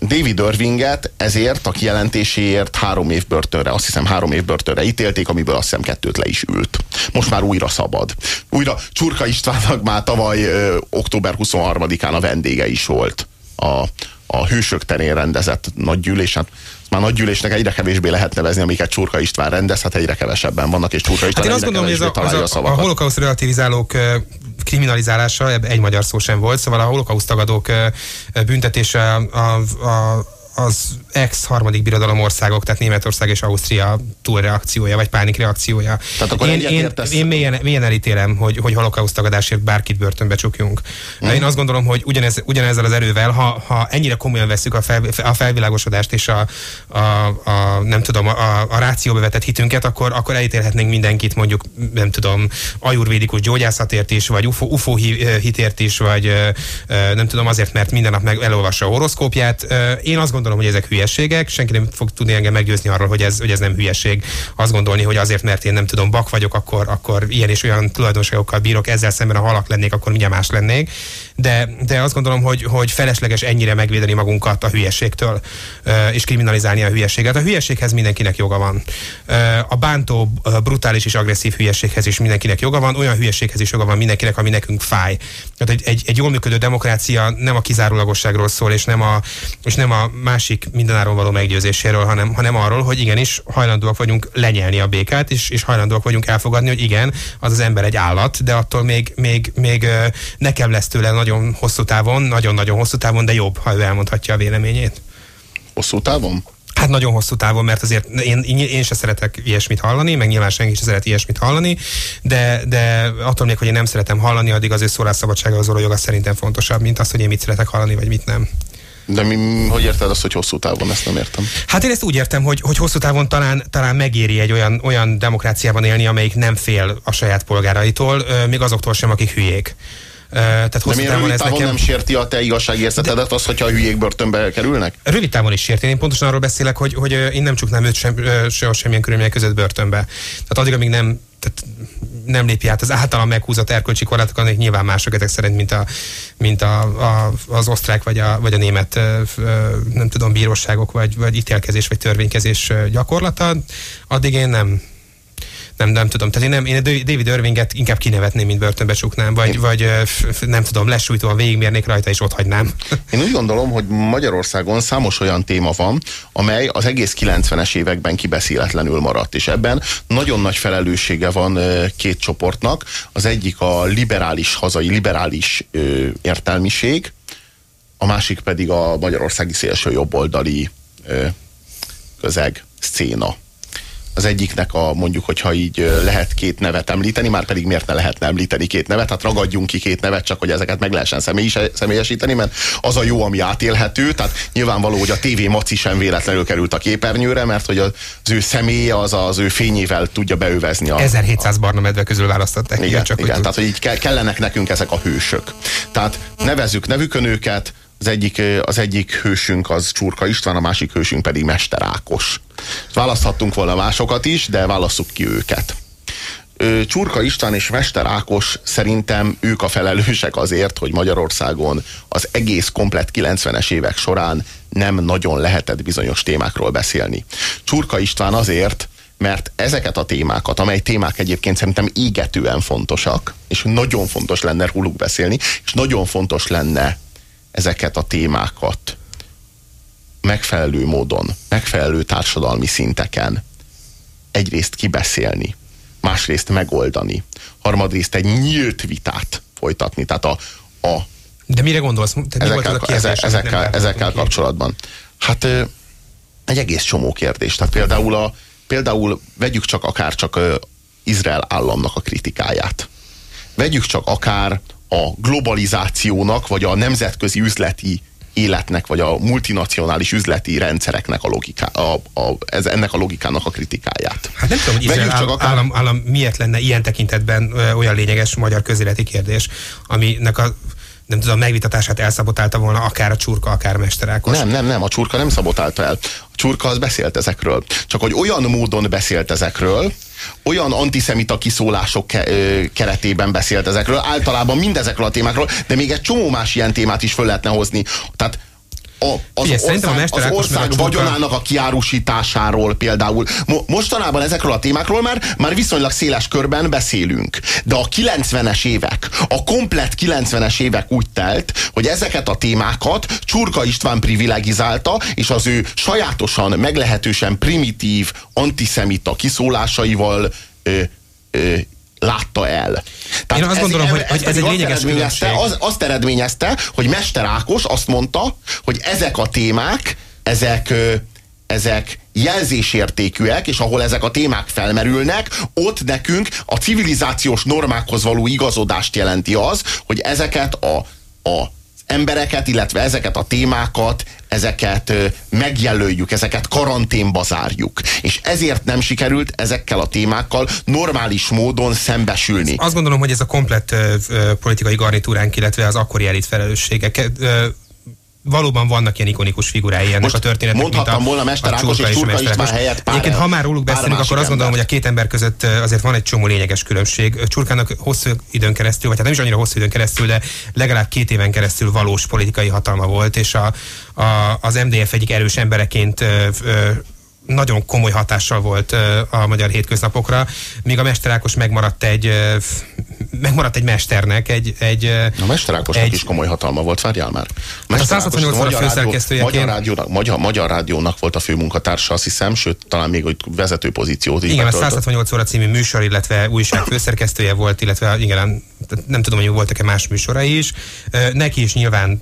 David Irvinget ezért a kijelentéséért három év börtönre, azt hiszem három év börtönre ítélték, amiből azt hiszem kettőt le is ült. Most már újra szabad. Újra Csurka Istvánnak már tavaly ö, október 23-án a vendége is volt a, a Hősök terén rendezett nagygyűlésen. Már nagygyűlésnek egyre kevésbé lehet nevezni, amiket Csurka István rendez, hát egyre kevesebben vannak, és Csurka Hát István én azt gondolom, hogy ez a, az a, a szavakat. holokauszt relativizálók kriminalizálása, egy magyar szó sem volt, szóval a holokauszt tagadók büntetése a, a, az ex-harmadik birodalom országok, tehát Németország és Ausztria túlreakciója, vagy pánik reakciója. Tehát akkor én, én, én mélyen, mélyen elítélem, hogy, hogy holokauszt tagadásért bárkit börtönbe csukjunk. Mhm. Mm. Én azt gondolom, hogy ugyanez, ugyanezzel az erővel, ha, ha ennyire komolyan veszük a, fel, a felvilágosodást és a, a, a nem tudom, a, a rációba vetett hitünket, akkor, akkor elítélhetnénk mindenkit mondjuk, nem tudom, ajurvédikus gyógyászatért is, vagy UFO, UFO hi- hitért is, vagy nem tudom, azért, mert minden nap meg elolvassa a horoszkópját. Én azt gondolom, hogy ezek hülyeségek, senki nem fog tudni engem meggyőzni arról, hogy ez, hogy ez nem hülyeség. Azt gondolni, hogy azért, mert én nem tudom, bak vagyok, akkor, akkor ilyen és olyan tulajdonságokkal bírok, ezzel szemben a halak lennék, akkor mindjárt más lennék. De, de azt gondolom, hogy, hogy felesleges ennyire megvédeni magunkat a hülyeségtől, és kriminalizálni a hülyeséget. A hülyeséghez mindenkinek joga van. A bántó, brutális és agresszív hülyeséghez is mindenkinek joga van, olyan hülyeséghez is joga van mindenkinek, ami nekünk fáj. Tehát egy, egy, egy jól működő demokrácia nem a kizárólagosságról szól, és nem a, és nem a másik mindenáron való meggyőzéséről, hanem, hanem arról, hogy igenis hajlandóak vagyunk lenyelni a békát, és, és hajlandóak vagyunk elfogadni, hogy igen, az az ember egy állat, de attól még, még, még nekem lesz tőle nagyon hosszú távon, nagyon-nagyon hosszú távon, de jobb, ha ő elmondhatja a véleményét. Hosszú távon? Hát nagyon hosszú távon, mert azért én, én, én se szeretek ilyesmit hallani, meg nyilván senki se szeret ilyesmit hallani, de, de attól még, hogy én nem szeretem hallani, addig az ő szólásszabadsága az joga szerintem fontosabb, mint az, hogy én mit szeretek hallani, vagy mit nem. De mi, hogy érted azt, hogy hosszú távon? Ezt nem értem. Hát én ezt úgy értem, hogy, hogy hosszú távon talán, talán megéri egy olyan, olyan demokráciában élni, amelyik nem fél a saját polgáraitól, még azoktól sem, akik hülyék. Tehát hosszú miért távon ez nekem... nem sérti a te igazságérzetedet az, hogyha a hülyék börtönbe kerülnek? Rövid távon is sérti. Én pontosan arról beszélek, hogy, hogy én nem csuknám őt sem, sehol semmilyen körülmények között börtönbe. Tehát addig, amíg nem, tehát nem lépi át az általam meghúzott erkölcsi korlátokat, amik nyilván mások ezek szerint, mint, a, mint a, a, az osztrák vagy a, vagy a német nem tudom, bíróságok, vagy, vagy ítélkezés, vagy törvénykezés gyakorlata, addig én nem, nem, nem tudom. Tehát én, nem, én David Irvinget inkább kinevetném, mint börtönbe csuknám, vagy, én... vagy nem tudom, lesújtóan végigmérnék rajta, és ott hagynám. *laughs* Én úgy gondolom, hogy Magyarországon számos olyan téma van, amely az egész 90-es években kibeszéletlenül maradt, és ebben nagyon nagy felelőssége van két csoportnak. Az egyik a liberális, hazai liberális értelmiség, a másik pedig a magyarországi szélső jobboldali közeg, szcéna az egyiknek a mondjuk, hogyha így lehet két nevet említeni, már pedig miért ne lehetne említeni két nevet, hát ragadjunk ki két nevet, csak hogy ezeket meg lehessen személyesíteni, mert az a jó, ami átélhető, tehát nyilvánvaló, hogy a TV Maci sem véletlenül került a képernyőre, mert hogy az ő személye az az ő fényével tudja beövezni. A, 1700 a... barna medve közül választották. Igen, csak igen tehát hogy így kellenek nekünk ezek a hősök. Tehát nevezzük nevükön őket, az egyik, az egyik hősünk az Csurka István, a másik hősünk pedig Mester Ákos. Választhattunk volna másokat is, de válasszuk ki őket. Csurka István és Mester Ákos szerintem ők a felelősek azért, hogy Magyarországon az egész komplet 90-es évek során nem nagyon lehetett bizonyos témákról beszélni. Csurka István azért, mert ezeket a témákat, amely témák egyébként szerintem égetően fontosak, és nagyon fontos lenne róluk beszélni, és nagyon fontos lenne ezeket a témákat megfelelő módon, megfelelő társadalmi szinteken egyrészt kibeszélni, másrészt megoldani, harmadrészt egy nyílt vitát folytatni. Tehát a, a De mire gondolsz? Te ezekkel, a kérdés, ezekkel, ezekkel kapcsolatban. Hát egy egész csomó kérdés. Tehát például, a, például vegyük csak akár csak Izrael államnak a kritikáját. Vegyük csak akár a globalizációnak, vagy a nemzetközi üzleti életnek, vagy a multinacionális üzleti rendszereknek a logiká, a, a, ez, ennek a logikának a kritikáját. Hát nem tudom, hogy Izrael áll, akár... állam, állam miért lenne ilyen tekintetben ö, olyan lényeges magyar közéleti kérdés, aminek a nem tudom, megvitatását elszabotálta volna akár a csurka, akár a mesterákos. Nem, nem, nem, a csurka nem szabotálta el. A csurka az beszélt ezekről. Csak hogy olyan módon beszélt ezekről, olyan antiszemita kiszólások ke keretében beszélt ezekről, általában mindezekről a témákról, de még egy csomó más ilyen témát is föl lehetne hozni. Tehát a, az, Figyelj, ország, az ország vagyonának a kiárusításáról például. Mo, mostanában ezekről a témákról már, már viszonylag széles körben beszélünk. De a 90-es évek, a komplet 90-es évek úgy telt, hogy ezeket a témákat Csurka István privilegizálta, és az ő sajátosan, meglehetősen primitív, antiszemita kiszólásaival ö, ö, látta el. Tehát Én azt ez, gondolom, ez, hogy, ez, hogy ez egy lényeges eredményezte, az, azt eredményezte, hogy Mester Ákos azt mondta, hogy ezek a témák, ezek, ezek jelzésértékűek, és ahol ezek a témák felmerülnek, ott nekünk a civilizációs normákhoz való igazodást jelenti az, hogy ezeket a, a embereket, illetve ezeket a témákat, ezeket megjelöljük, ezeket karanténba zárjuk. És ezért nem sikerült ezekkel a témákkal normális módon szembesülni. Azt gondolom, hogy ez a komplett politikai garnitúránk, illetve az akkori elit felelőssége valóban vannak ilyen ikonikus figurái ennek Most a történetnek. Mondhattam volna Mester Ákos és Csurka István helyett pár, Egyébként, ha már róluk beszélünk, akkor azt gondolom, hogy a két ember között azért van egy csomó lényeges különbség. Csurkának hosszú időn keresztül, vagy hát nem is annyira hosszú időn keresztül, de legalább két éven keresztül valós politikai hatalma volt, és a, a, az MDF egyik erős embereként ö, ö, nagyon komoly hatással volt a magyar hétköznapokra, míg a Mester Ákos megmaradt egy megmaradt egy mesternek, egy... egy a Mester Ákosnak egy, is komoly hatalma volt, várjál már. Mester a 168 a főszerkesztője. Magyar, rádiónak, magyar, magyar rádiónak volt a főmunkatársa, azt hiszem, sőt, talán még hogy vezető pozíciót. Igen, a 168 óra című műsor, illetve újság főszerkesztője volt, illetve igen, nem tudom, hogy voltak-e más műsorai is. Neki is nyilván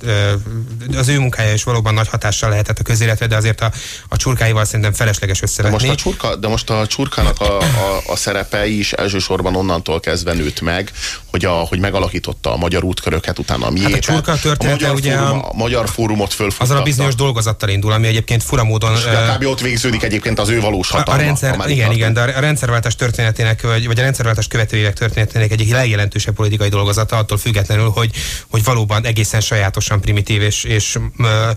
az ő munkája is valóban nagy hatással lehetett a közéletre, de azért a, a csurkáival szerintem felesleges összevetni. De most a, csurka, de most a csurkának a, a, a szerepe is elsősorban onnantól kezdve nőtt meg, hogy, a, hogy megalakította a magyar útköröket, utána a miétet. Hát a csurka története a magyar, ugye fórum, a magyar fórumot fölfuttatta. Azon a bizonyos dolgozattal indul, ami egyébként furamódon... És kb. ott végződik egyébként az ő valós hatalma. A, a rendszer, igen, igen, de a rendszerváltás történetének, vagy, vagy a rendszerváltás követőjének történetének egyik legjelentősebb politikai dolgozata, attól függetlenül, hogy, hogy valóban egészen sajátosan primitív és, és ö,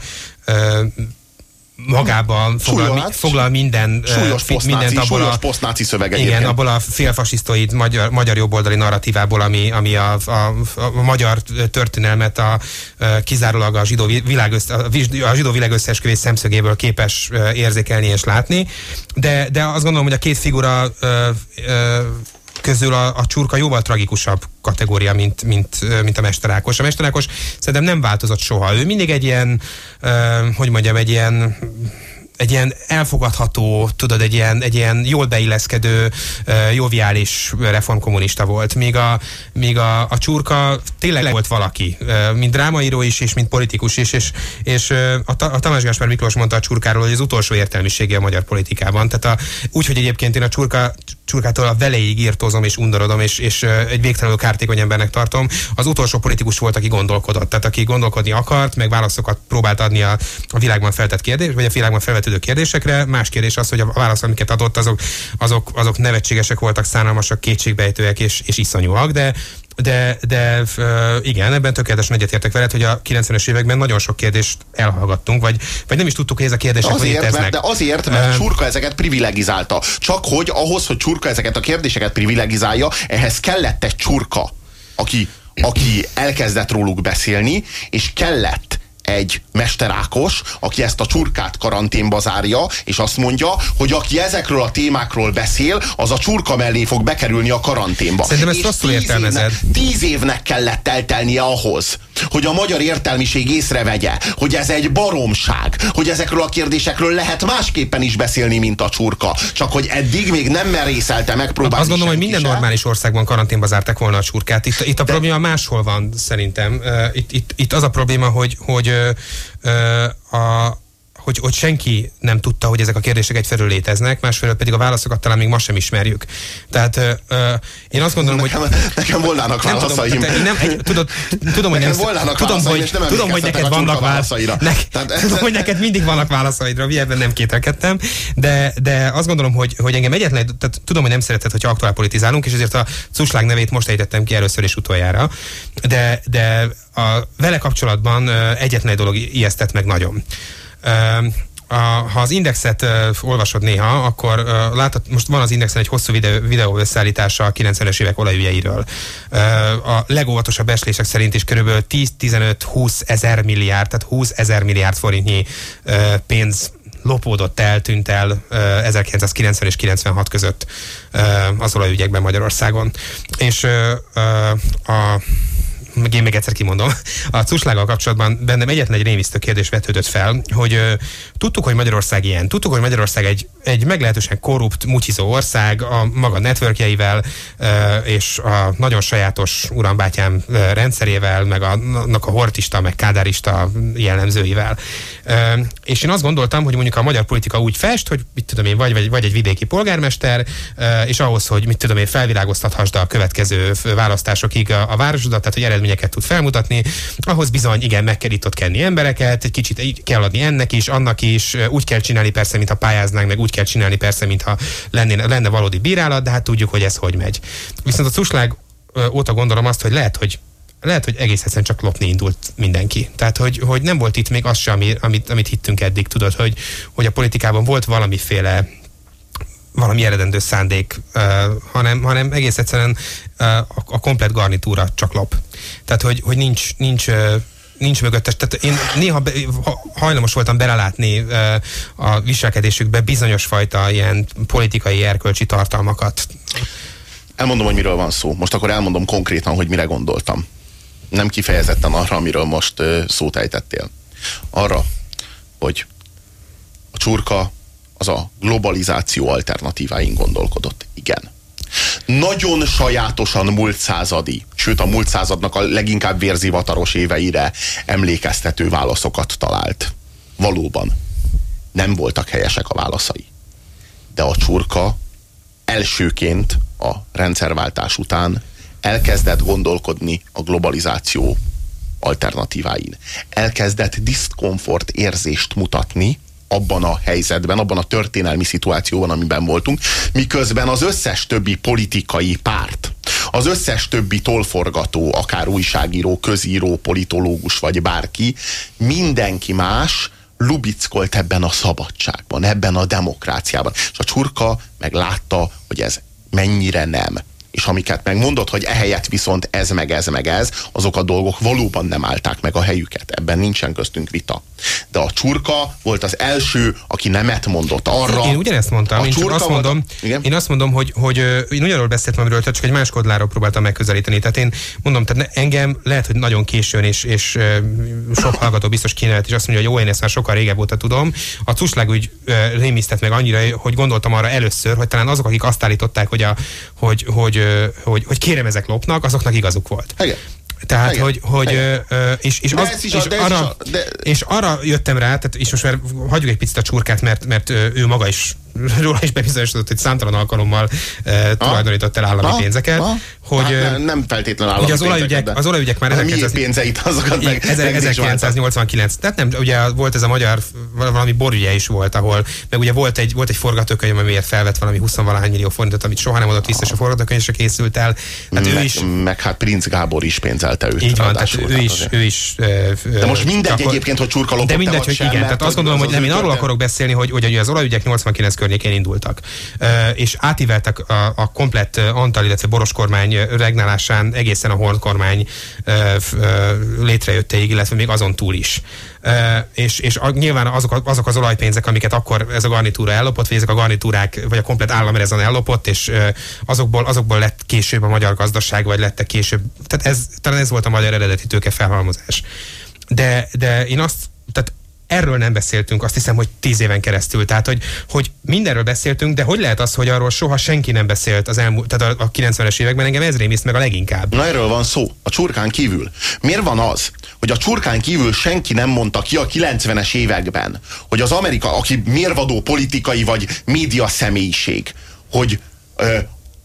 ö, magában foglal, mi, hát foglal minden, Súlyos posztnáci, mindent abból a, posztnáci szöveg igen, egyébként. abból a félfasisztoid magyar, magyar jobboldali narratívából, ami, ami a, a, a magyar történelmet a, a kizárólag a zsidó, világ össze, a zsidó világ összeesküvés szemszögéből képes érzékelni és látni. De, de azt gondolom, hogy a két figura ö, ö, közül a, a csurka jóval tragikusabb kategória, mint, mint, mint a Mester Ákos. A Mester Ákos szerintem nem változott soha. Ő mindig egy ilyen, hogy mondjam, egy ilyen egy ilyen elfogadható, tudod, egy ilyen, egy ilyen jól beilleszkedő, joviális reformkommunista volt, míg a, míg a, a csurka tényleg volt valaki, mint drámaíró is, és mint politikus is, és, és a, a Tamás Gáspár Miklós mondta a csurkáról, hogy az utolsó értelmisége a magyar politikában. Tehát a, úgy, hogy egyébként én a csurka, csurkától a veleig írtózom és undorodom, és, és egy végtelenül kártékony embernek tartom. Az utolsó politikus volt, aki gondolkodott, tehát aki gondolkodni akart, meg válaszokat próbált adni a, a világban feltett kérdés, vagy a világban felvetődő kérdésekre. Más kérdés az, hogy a válasz, amiket adott, azok, azok, azok nevetségesek voltak, szánalmasak, kétségbejtőek és, és iszonyúak, de de, de igen, ebben tökéletesen egyetértek veled, hogy a 90-es években nagyon sok kérdést elhallgattunk, vagy, vagy nem is tudtuk, hogy ez a kérdések Azért, mert, léteznek. de azért, mert Csurka ezeket privilegizálta. Csak hogy ahhoz, hogy Csurka ezeket a kérdéseket privilegizálja, ehhez kellett egy Csurka, aki, aki elkezdett róluk beszélni, és kellett egy Mester Ákos, aki ezt a csurkát karanténba zárja, és azt mondja, hogy aki ezekről a témákról beszél, az a csurka mellé fog bekerülni a karanténba. Szerintem ezt rosszul értelmezed. Évnek, tíz évnek kellett eltelnie ahhoz, hogy a magyar értelmiség észrevegye, hogy ez egy baromság, hogy ezekről a kérdésekről lehet másképpen is beszélni, mint a csurka. Csak hogy eddig még nem merészelte megpróbálni Azt gondolom, hogy minden normális országban karanténba zárták volna a csurkát. Itt, itt a De- probléma máshol van, szerintem. Itt, itt, itt az a probléma, hogy, hogy a hogy, hogy senki nem tudta, hogy ezek a kérdések egyfelől léteznek, másfelől pedig a válaszokat talán még ma sem ismerjük. Tehát uh, én azt gondolom, hogy Nekem, nekem volnának nem tudom, válaszaim. tehát én nem, egy, tudod, tudom, hogy nem, Nekem volnának tudom, hogy, nem tudom, hogy neked vannak válaszaira. Nek, Tehát- *laughs* tudom, hogy neked mindig vannak válaszaidra, mi ebben nem kételkedtem, de, de azt gondolom, hogy, hogy engem egyetlen, tehát tudom, hogy nem szereted, hogyha aktuál politizálunk, és ezért a Cuslág nevét most ejtettem ki először és utoljára, de, de a, vele kapcsolatban ö, egyetlen egy dolog ijesztett meg nagyon. Ö, a, ha az indexet uh, olvasod néha, akkor uh, látod, most van az indexen egy hosszú videó, videó összeállítása a 90-es évek olajügyeiről. Uh, a legóvatosabb becslések szerint is körülbelül 10-15-20 ezer milliárd, tehát 20 ezer milliárd forintnyi uh, pénz lopódott el, tűnt el uh, 1990 és 96 között az olajügyekben Magyarországon. És a meg én még egyszer kimondom, a cuslággal kapcsolatban bennem egyetlen egy rémisztő kérdés vetődött fel, hogy ö, tudtuk, hogy Magyarország ilyen, tudtuk, hogy Magyarország egy, egy meglehetősen korrupt, mutyizó ország a maga networkjeivel és a nagyon sajátos urambátyám rendszerével, meg a, annak a hortista, meg kádárista jellemzőivel. És én azt gondoltam, hogy mondjuk a magyar politika úgy fest, hogy mit tudom én, vagy, vagy, egy vidéki polgármester, és ahhoz, hogy mit tudom én, felvilágoztathasd a következő választásokig a, a városodat, tehát hogy eredményeket tud felmutatni, ahhoz bizony, igen, meg kell itt ott kenni embereket, egy kicsit kell adni ennek is, annak is, úgy kell csinálni persze, mintha pályáznánk, meg úgy kell csinálni persze, mintha lenne, lenne valódi bírálat, de hát tudjuk, hogy ez hogy megy. Viszont a cuslág óta gondolom azt, hogy lehet, hogy lehet, hogy egész egyszerűen csak lopni indult mindenki. Tehát, hogy, hogy nem volt itt még az sem, ami, amit, amit hittünk eddig, tudod, hogy, hogy a politikában volt valamiféle valami eredendő szándék, uh, hanem, hanem egész egyszerűen uh, a, a komplet garnitúra csak lop. Tehát, hogy, hogy nincs, nincs uh, nincs mögöttes. Tehát én néha be, ha- hajlamos voltam belelátni a viselkedésükbe bizonyos fajta ilyen politikai erkölcsi tartalmakat. Elmondom, hogy miről van szó. Most akkor elmondom konkrétan, hogy mire gondoltam. Nem kifejezetten arra, amiről most szót ejtettél. Arra, hogy a csurka az a globalizáció alternatíváin gondolkodott. Igen. Nagyon sajátosan múlt századi, sőt a múlt századnak a leginkább vérzivataros éveire emlékeztető válaszokat talált. Valóban nem voltak helyesek a válaszai. De a csurka elsőként a rendszerváltás után elkezdett gondolkodni a globalizáció alternatíváin. Elkezdett diszkomfort érzést mutatni abban a helyzetben, abban a történelmi szituációban, amiben voltunk, miközben az összes többi politikai párt, az összes többi tolforgató, akár újságíró, közíró, politológus vagy bárki, mindenki más lubickolt ebben a szabadságban, ebben a demokráciában. És a csurka meg látta, hogy ez mennyire nem és amiket megmondott, hogy ehelyett viszont ez meg ez meg ez, azok a dolgok valóban nem állták meg a helyüket. Ebben nincsen köztünk vita. De a csurka volt az első, aki nemet mondott arra. Én ugyanezt mondtam, én csak azt mondom, a... én azt mondom, hogy, hogy én ugyanarról beszéltem, amiről csak egy más kodláról próbáltam megközelíteni. Tehát én mondom, tehát engem lehet, hogy nagyon későn, és, és sok hallgató biztos kínálat, és azt mondja, hogy jó, én ezt már sokkal régebb óta tudom. A cuslág úgy rémisztett meg annyira, hogy gondoltam arra először, hogy talán azok, akik azt állították, hogy, a, hogy, hogy hogy, hogy kérem ezek lopnak, azoknak igazuk volt. Igen. Tehát, Igen. hogy, hogy ö, és, és, az, és, arra, de... és arra jöttem rá, tehát, és most már hagyjuk egy picit a csurkát, mert, mert ő maga is róla is bebizonyosodott, hogy számtalan alkalommal uh, tulajdonított el állami ha? pénzeket. Ha? Hogy, hát nem, nem feltétlenül állami hogy az olajügyek, de... az olajügyek már 1900... pénzeit, azokat meg, 1989. Tehát nem, ugye volt ez a magyar, valami borügye is volt, ahol, meg ugye volt egy, volt egy forgatókönyv, amiért felvett valami 20 valahány millió forintot, amit soha nem adott vissza, és a forgatókönyv se készült el. Hát meg, ő is, meg hát Prince Gábor is pénzelte őt. Így van, tehát ő is, ő is. De most mindegy egyébként, hogy csurka lopott De mindegy, hogy igen, tehát azt gondolom, hogy nem, én arról akarok beszélni, hogy, hogy az olajügyek 89 környékén indultak, és átíveltek a, a komplett Antal, illetve Boros kormány regnálásán egészen a Horn kormány létrejötteig, illetve még azon túl is. És, és nyilván azok, azok az olajpénzek, amiket akkor ez a garnitúra ellopott, vagy ezek a garnitúrák, vagy a komplet állam ezen ellopott, és azokból, azokból lett később a magyar gazdaság, vagy lettek később. Tehát ez, talán ez volt a magyar eredeti tőke felhalmozás. De, de én azt, tehát erről nem beszéltünk, azt hiszem, hogy tíz éven keresztül. Tehát, hogy, hogy mindenről beszéltünk, de hogy lehet az, hogy arról soha senki nem beszélt az elmúlt, tehát a, a 90-es években engem ez rémiszt meg a leginkább. Na erről van szó, a csurkán kívül. Miért van az, hogy a csurkán kívül senki nem mondta ki a 90-es években, hogy az Amerika, aki mérvadó politikai vagy média személyiség, hogy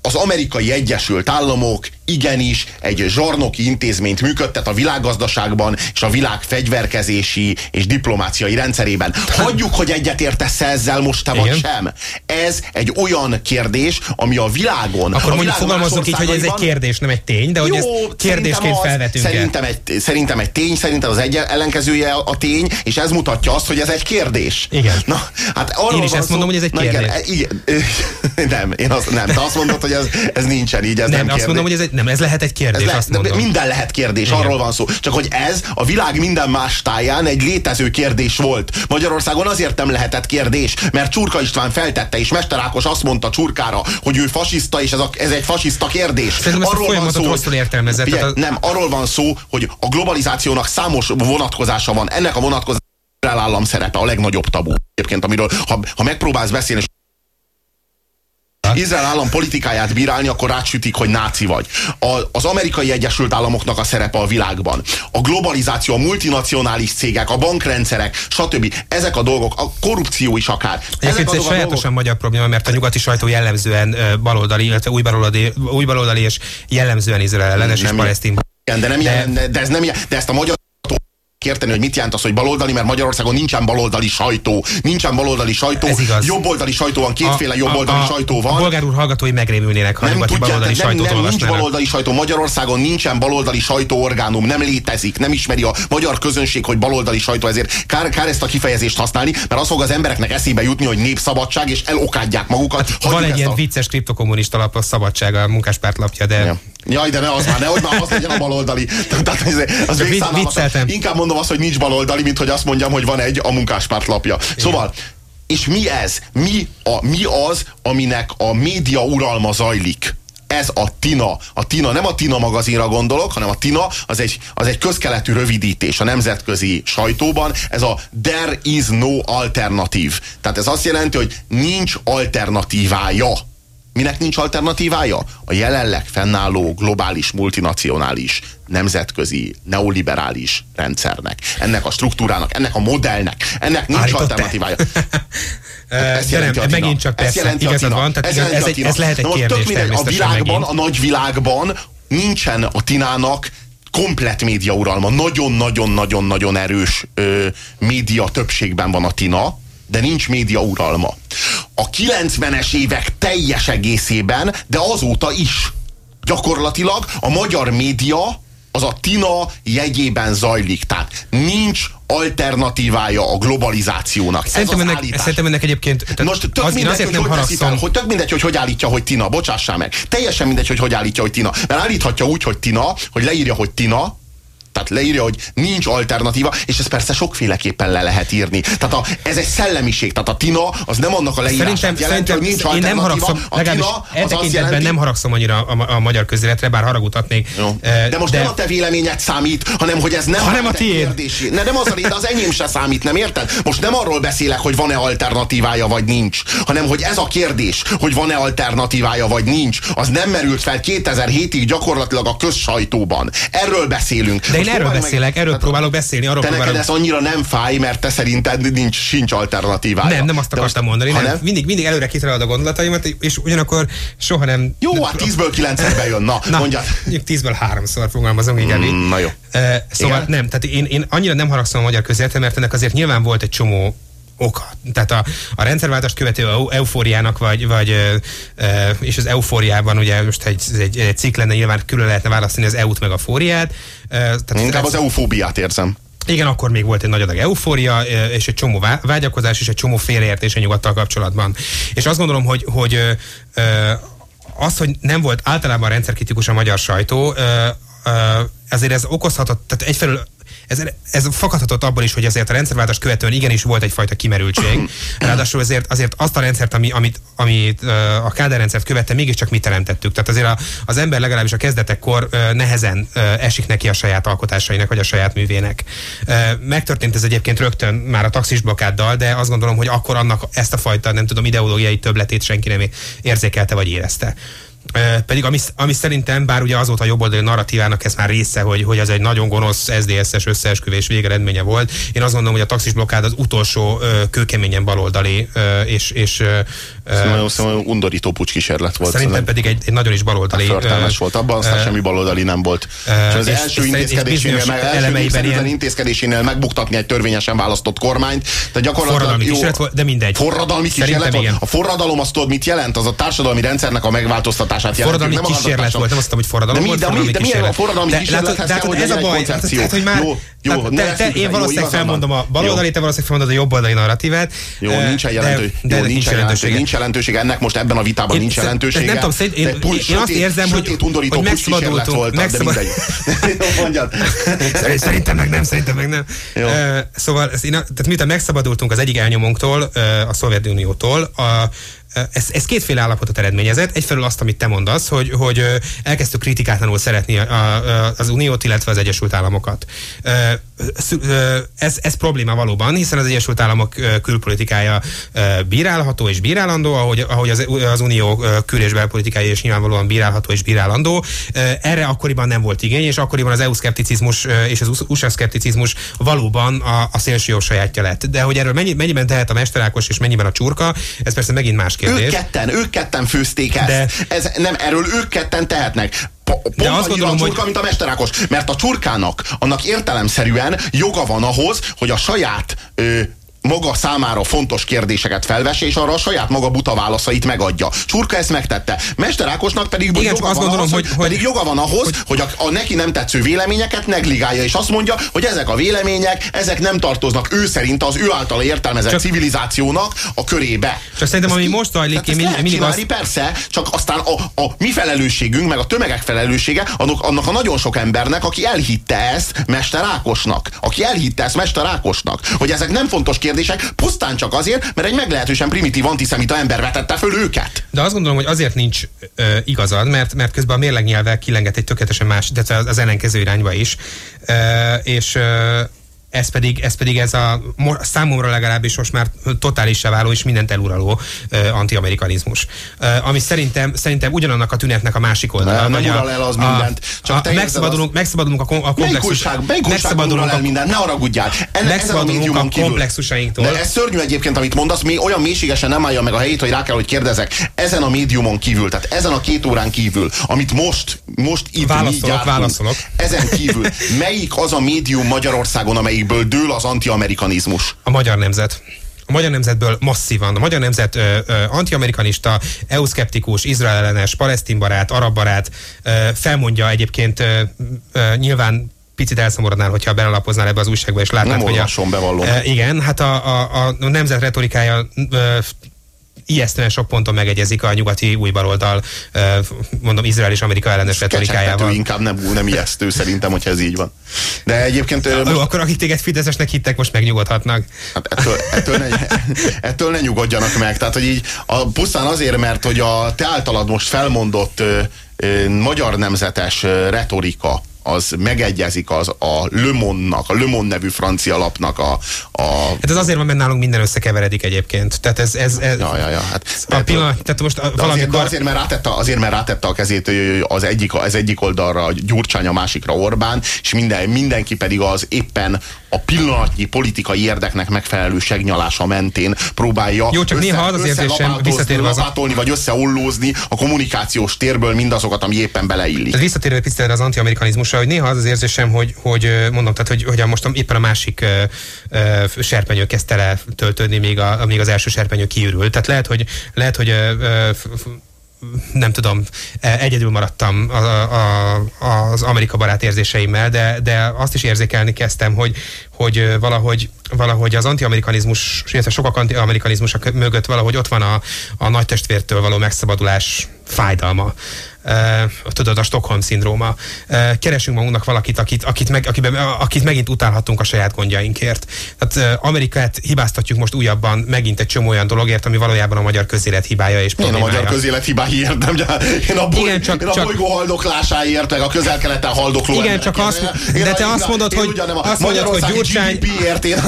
az amerikai Egyesült Államok igenis egy zsarnoki intézményt működtet a világgazdaságban és a világ fegyverkezési és diplomáciai rendszerében. Hagyjuk, hogy egyetértesz ezzel most te vagy sem. Ez egy olyan kérdés, ami a világon. Akkor a mondjuk fogalmazunk így, hogy ez egy kérdés, nem egy tény, de hogy Jó, ezt kérdésként felvetünk szerintem egy, szerintem egy tény, szerintem az egy ellenkezője a tény, és ez mutatja azt, hogy ez egy kérdés. Igen. Na, hát arról én is ezt szó, mondom, hogy ez egy kérdés. Na, igen, igen, *laughs* nem, én azt, nem, te azt mondod, hogy ez, ez nincsen így, ez nem, nem azt mondom, hogy ez egy nem, ez lehet egy kérdés, ez azt mondom. Minden lehet kérdés, Igen. arról van szó. Csak hogy ez a világ minden más táján egy létező kérdés volt. Magyarországon azért nem lehetett kérdés, mert Csurka István feltette, és Mester Ákos azt mondta Csurkára, hogy ő fasiszta, és ez, a, ez egy fasiszta kérdés. Szerintem arról van szó, rosszul értelmezett. Figyelj, a... Nem, arról van szó, hogy a globalizációnak számos vonatkozása van. Ennek a vonatkozása állam szerepe a legnagyobb tabu. Egyébként, amiről ha, ha megpróbálsz beszélni, Izrael állam politikáját bírálni, akkor rátsütik, hogy náci vagy. A, az amerikai Egyesült Államoknak a szerepe a világban. A globalizáció, a multinacionális cégek, a bankrendszerek, stb. Ezek a dolgok, a korrupció is akár. Egyébként ez egy sajátosan dolgok... magyar probléma, mert a nyugati sajtó jellemzően baloldali, illetve új baloldali, új baloldali és jellemzően Izrael ellenes és palesztin. De, nem de... Jelen, de, ez nem, de ezt a magyar érteni, hogy mit jelent az, hogy baloldali, mert Magyarországon nincsen baloldali sajtó. Nincsen baloldali sajtó. Ez igaz. Jobboldali sajtó van, kétféle jobboldali a, a, sajtó van. A bolgár úr hallgatói megrémülnének, ha nem tudják, baloldali nem, nem, nem nincs baloldali sajtó. Magyarországon nincsen baloldali sajtóorgánum, nem létezik, nem ismeri a magyar közönség, hogy baloldali sajtó, ezért kár, kár ezt a kifejezést használni, mert az fog az embereknek eszébe jutni, hogy népszabadság, és elokádják magukat. Hát, van egy ilyen a... vicces kriptokommunista lap, a szabadság a munkáspárt lapja, de ja. Jaj, de ne az már, nehogy már az legyen a baloldali. Tehát az, az Inkább mondom azt, hogy nincs baloldali, mint hogy azt mondjam, hogy van egy a munkáspárt lapja. Igen. Szóval, és mi ez? Mi, a, mi az, aminek a média uralma zajlik? ez a TINA. A TINA, nem a TINA magazinra gondolok, hanem a TINA az egy, az egy közkeletű rövidítés a nemzetközi sajtóban. Ez a There is no alternative. Tehát ez azt jelenti, hogy nincs alternatívája Minek nincs alternatívája? A jelenleg fennálló globális, multinacionális, nemzetközi, neoliberális rendszernek, ennek a struktúrának, ennek a modellnek, ennek nincs Állított alternatívája. *laughs* Ez jelenti nem, megint csak persze, ez igazad van, tehát ez, ez, egy, ez lehet egy kérdés A világban, megint. a nagy világban nincsen a Tinának komplet média uralma. Nagyon-nagyon-nagyon-nagyon erős ö, média többségben van a Tina, de nincs média uralma. A 90-es évek teljes egészében, de azóta is. Gyakorlatilag a magyar média az a TINA jegyében zajlik. Tehát nincs alternatívája a globalizációnak. Szerintem, Ez ennek, állítás. szerintem ennek egyébként... Most tök az, mindegy, azért hogy nem hogy teszi fel, hogy tök mindegy, hogy hogy állítja, hogy Tina, bocsássál meg. Teljesen mindegy, hogy hogy állítja, hogy Tina. Mert állíthatja úgy, hogy Tina, hogy leírja, hogy Tina, tehát leírja, hogy nincs alternatíva, és ez persze sokféleképpen le lehet írni. Tehát a, ez egy szellemiség. Tehát a Tina az nem annak a leírását Szerintem, jelenti, szerintem nincs én nem haragszom, a Tina e az azt tekintetben jelenti, nem haragszom annyira a, a magyar közéletre, bár haragutatnék. Jó. Eh, De most de... nem a te véleményed számít, hanem hogy ez nem Hanem a te tiéd. kérdés. Ne, nem az, a, de az enyém se számít, nem érted? Most nem arról beszélek, hogy van-e alternatívája, vagy nincs, hanem hogy ez a kérdés, hogy van-e alternatívája, vagy nincs, az nem merült fel 2007-ig gyakorlatilag a közsajtóban. Erről beszélünk. De én erről beszélek, erről Tehát próbálok beszélni, arról Te neked próbálok... ez annyira nem fáj, mert te szerinted nincs, sincs alternatívája. Nem, nem azt akartam mondani, ha nem. Mindig, mindig előre kitalálod a gondolataimat, és ugyanakkor soha nem... Jó, hát 10-ből 9 bejön, na, Na, mondjad. mondjuk tízből háromszor fogalmazom, igen. Mm, na jó. Uh, szóval Igen? nem, tehát én, én annyira nem haragszom a magyar közéletre, mert ennek azért nyilván volt egy csomó oka. Tehát a, a rendszerváltást követő eu- eufóriának, vagy, vagy ö, ö, és az eufóriában ugye most egy, egy, egy cikk lenne, nyilván külön lehetne választani az EU-t meg a fóriát. Ö, Tehát Inkább az eufóbiát érzem. igen, akkor még volt egy nagy adag eufória, és egy csomó vá- vágyakozás, és egy csomó félreértés a nyugattal kapcsolatban. És azt gondolom, hogy, hogy az, hogy nem volt általában rendszerkritikus a magyar sajtó, ezért ez okozhatott, tehát egyfelől ez, ez fakadhatott abból is, hogy azért a rendszerváltást követően igenis volt egyfajta kimerültség. *laughs* Ráadásul azért, azért azt a rendszert, ami, amit, amit a Kádár rendszert követte, mégiscsak mi teremtettük. Tehát azért a, az ember legalábbis a kezdetekkor nehezen esik neki a saját alkotásainak, vagy a saját művének. Megtörtént ez egyébként rögtön már a taxis blokkáddal, de azt gondolom, hogy akkor annak ezt a fajta, nem tudom, ideológiai többletét senki nem érzékelte, vagy érezte. Pedig ami, ami szerintem, bár ugye azóta a jobboldali narratívának ez már része, hogy, hogy ez egy nagyon gonosz SZDSZ-es összeesküvés végeredménye volt. Én azt gondolom, hogy a taxis blokkád az utolsó kőkeményen baloldali, és, és ö, ö, Szerintem, szerintem undorító pucskísérlet volt. szerintem pedig egy, egy nagyon is baloldali. Förtelmes ö, volt. Abban aztán semmi baloldali nem volt. és az és- első és- és intézkedésénél, meg, első ilyen- intézkedésénél megbuktatni egy törvényesen választott kormányt. Tehát gyakorlatilag Forradalmi jó, volt, de mindegy. Forradalmi kísérlet Szerintem volt. igen. A forradalom azt tudod, mit jelent? Az a társadalmi rendszernek a megváltoztatását jelenti. Forradalmi nem kísérlet volt, nem azt mondtam, hogy forradalom de mi, volt, de, mi, de a forradalmi De kísérlethez látod- kell, hogy látod, ez a baj, tehát, hogy már, jó, jó, te, te, én valószínűleg felmondom a baloldali, te valószínűleg felmondod a jobboldali narratívát. Jó, nincs de- de jelentősége. Ennek most ebben a vitában Én nincs jelentősége. nem tudom, szerint- én- De puls- én azt sötét- érzem, hogy- undorító hogy megszabadultunk, volt, de megszabad-. *laughs* Szerint- Szerintem meg nem, szerintem meg nem. Jó. Uh, szóval, ez, én, tehát miután megszabadultunk az egyik elnyomunktól, uh, a Szovjetuniótól, a, ez, ez kétféle állapotot eredményezett. Egyfelől azt, amit te mondasz, hogy, hogy elkezdtük kritikátlanul szeretni az Uniót, illetve az Egyesült Államokat. Ez, ez probléma valóban, hiszen az Egyesült Államok külpolitikája bírálható és bírálandó, ahogy, ahogy az, az Unió kül- és belpolitikája is nyilvánvalóan bírálható és bírálandó. Erre akkoriban nem volt igény, és akkoriban az EU szkepticizmus ö, és az USA szkepticizmus valóban a, a szélső sajátja lett. De hogy erről mennyi, mennyiben tehet a mesterákos és mennyiben a csurka, ez persze megint más Ők kérdés. ketten, ők ketten főzték ezt. De- Ez, nem, erről ők ketten tehetnek. Po- Pont De azt gondolom, a csurka, hogy- mint a mesterákos. Mert a csurkának, annak értelemszerűen joga van ahhoz, hogy a saját ö, maga számára fontos kérdéseket felvesse, és arra a saját maga buta válaszait megadja. Csurka ezt megtette. Mester Ákosnak pedig, Igen, joga, azt van gondolom, ahhoz, hogy- hogy- pedig joga van ahhoz, hogy, hogy a, a neki nem tetsző véleményeket negligálja, és azt mondja, hogy ezek a vélemények, ezek nem tartoznak ő szerint az ő általa értelmezett Csak- civilizációnak a körébe. Csak szerintem, ami most zajlik, én mindig csinálni, azt- persze, csak aztán a, a mi felelősségünk, meg a tömegek felelőssége, annak, annak a nagyon sok embernek, aki elhitte ezt Mester Ákosnak. Aki elhitte ezt Mester Ákosnak. Hogy ezek nem fontos kérdések, pusztán csak azért, mert egy meglehetősen primitív antiszemita ember vetette föl őket. De azt gondolom, hogy azért nincs ö, igazad, mert, mert közben a mérlegnyelvvel kilenget egy tökéletesen más, de az ellenkező irányba is. Ö, és ö, ez pedig, ez pedig ez a mo- számomra legalábbis most már totálissá váló és mindent eluraló ö, antiamerikanizmus. Ö, ami szerintem, szerintem ugyanannak a tünetnek a másik oldala. Nem, nem a- ural el az a- mindent. Csak a, te megszabadulunk, megszabadulunk a, kom- a Melyik komplexus. újság, melyik újságban ural el minden? Ne haragudjál. Enne, ezen a Megszabadulunk a kívül. komplexusainktól. De ez szörnyű egyébként, amit mondasz, mi olyan mélységesen nem állja meg a helyét, hogy rá kell, hogy kérdezek. Ezen a médiumon kívül, tehát ezen a két órán kívül, amit most, most itt Válaszolok, mi gyártunk, válaszolok. Ezen kívül, *laughs* melyik az a médium Magyarországon, amelyikből dől az antiamerikanizmus? A magyar nemzet. a magyar nemzetből masszívan, a magyar nemzet ö, ö, antiamerikanista, EU-szkeptikus, izrael ellenes, palesztin barát, arab barát, ö, felmondja egyébként ö, ö, nyilván picit elszomorodnál, hogyha belelapoznál ebbe az újságba, és látnád, Nem hogy a, bevallom. E, igen, hát a, a, a nemzet retorikája e, ijesztően sok ponton megegyezik a nyugati új baloldal, e, mondom, Izrael és Amerika ellenes retorikájával. Inkább nem, nem ijesztő szerintem, hogyha ez így van. De egyébként... Jó, most... akkor akik téged Fideszesnek hittek, most megnyugodhatnak. Hát ettől, ettől, ne, *laughs* ettől ne nyugodjanak meg. Tehát, hogy így a, pusztán azért, mert hogy a te általad most felmondott ö, ö, magyar nemzetes ö, retorika, az megegyezik az a Le Monde-nak, a Le Monde nevű francia lapnak a... a hát ez azért van, mert nálunk minden összekeveredik egyébként. Tehát ez... ez, ez ja, ja, ja. Hát, a pillanat, tehát most de valamikor... azért, azért, mert rátette, azért, mert rátette a kezét az egyik, az egyik oldalra Gyurcsány, a másikra Orbán, és minden, mindenki pedig az éppen a pillanatnyi politikai érdeknek megfelelő segnyalása mentén próbálja Jó, csak össze, néha az az érzésem, visszatérve az... vagy összeollózni a kommunikációs térből mindazokat, ami éppen beleillik. Visszatérve picit az antiamerikanizmusra, hogy néha az az érzésem, hogy, hogy mondom, tehát, hogy, hogy most éppen a másik uh, uh, serpenyő kezdte le töltődni, még, a, még az első serpenyő kiürült. Tehát lehet, hogy, lehet, hogy uh, nem tudom, egyedül maradtam a, a, az Amerika barát érzéseimmel, de, de azt is érzékelni kezdtem, hogy, hogy valahogy, valahogy az antiamerikanizmus, illetve sokak antiamerikanizmusok mögött valahogy ott van a, a nagy testvértől való megszabadulás fájdalma. Uh, tudod, a Stockholm szindróma. Uh, keresünk magunknak valakit, akit, akit, meg, akiben, akit megint utálhatunk a saját gondjainkért. Tehát uh, Amerikát hibáztatjuk most újabban megint egy csomó olyan dologért, ami valójában a magyar közélet hibája és problémája. Én a magyar közélet hibáiért, nem? Én a, boly, igen, csak, én a csak, bolygó haldoklásáért, meg a közel-keleten haldokló Igen, csak azt, de te azt mondod, hogy, azt mondod, hogy Gyurcsány,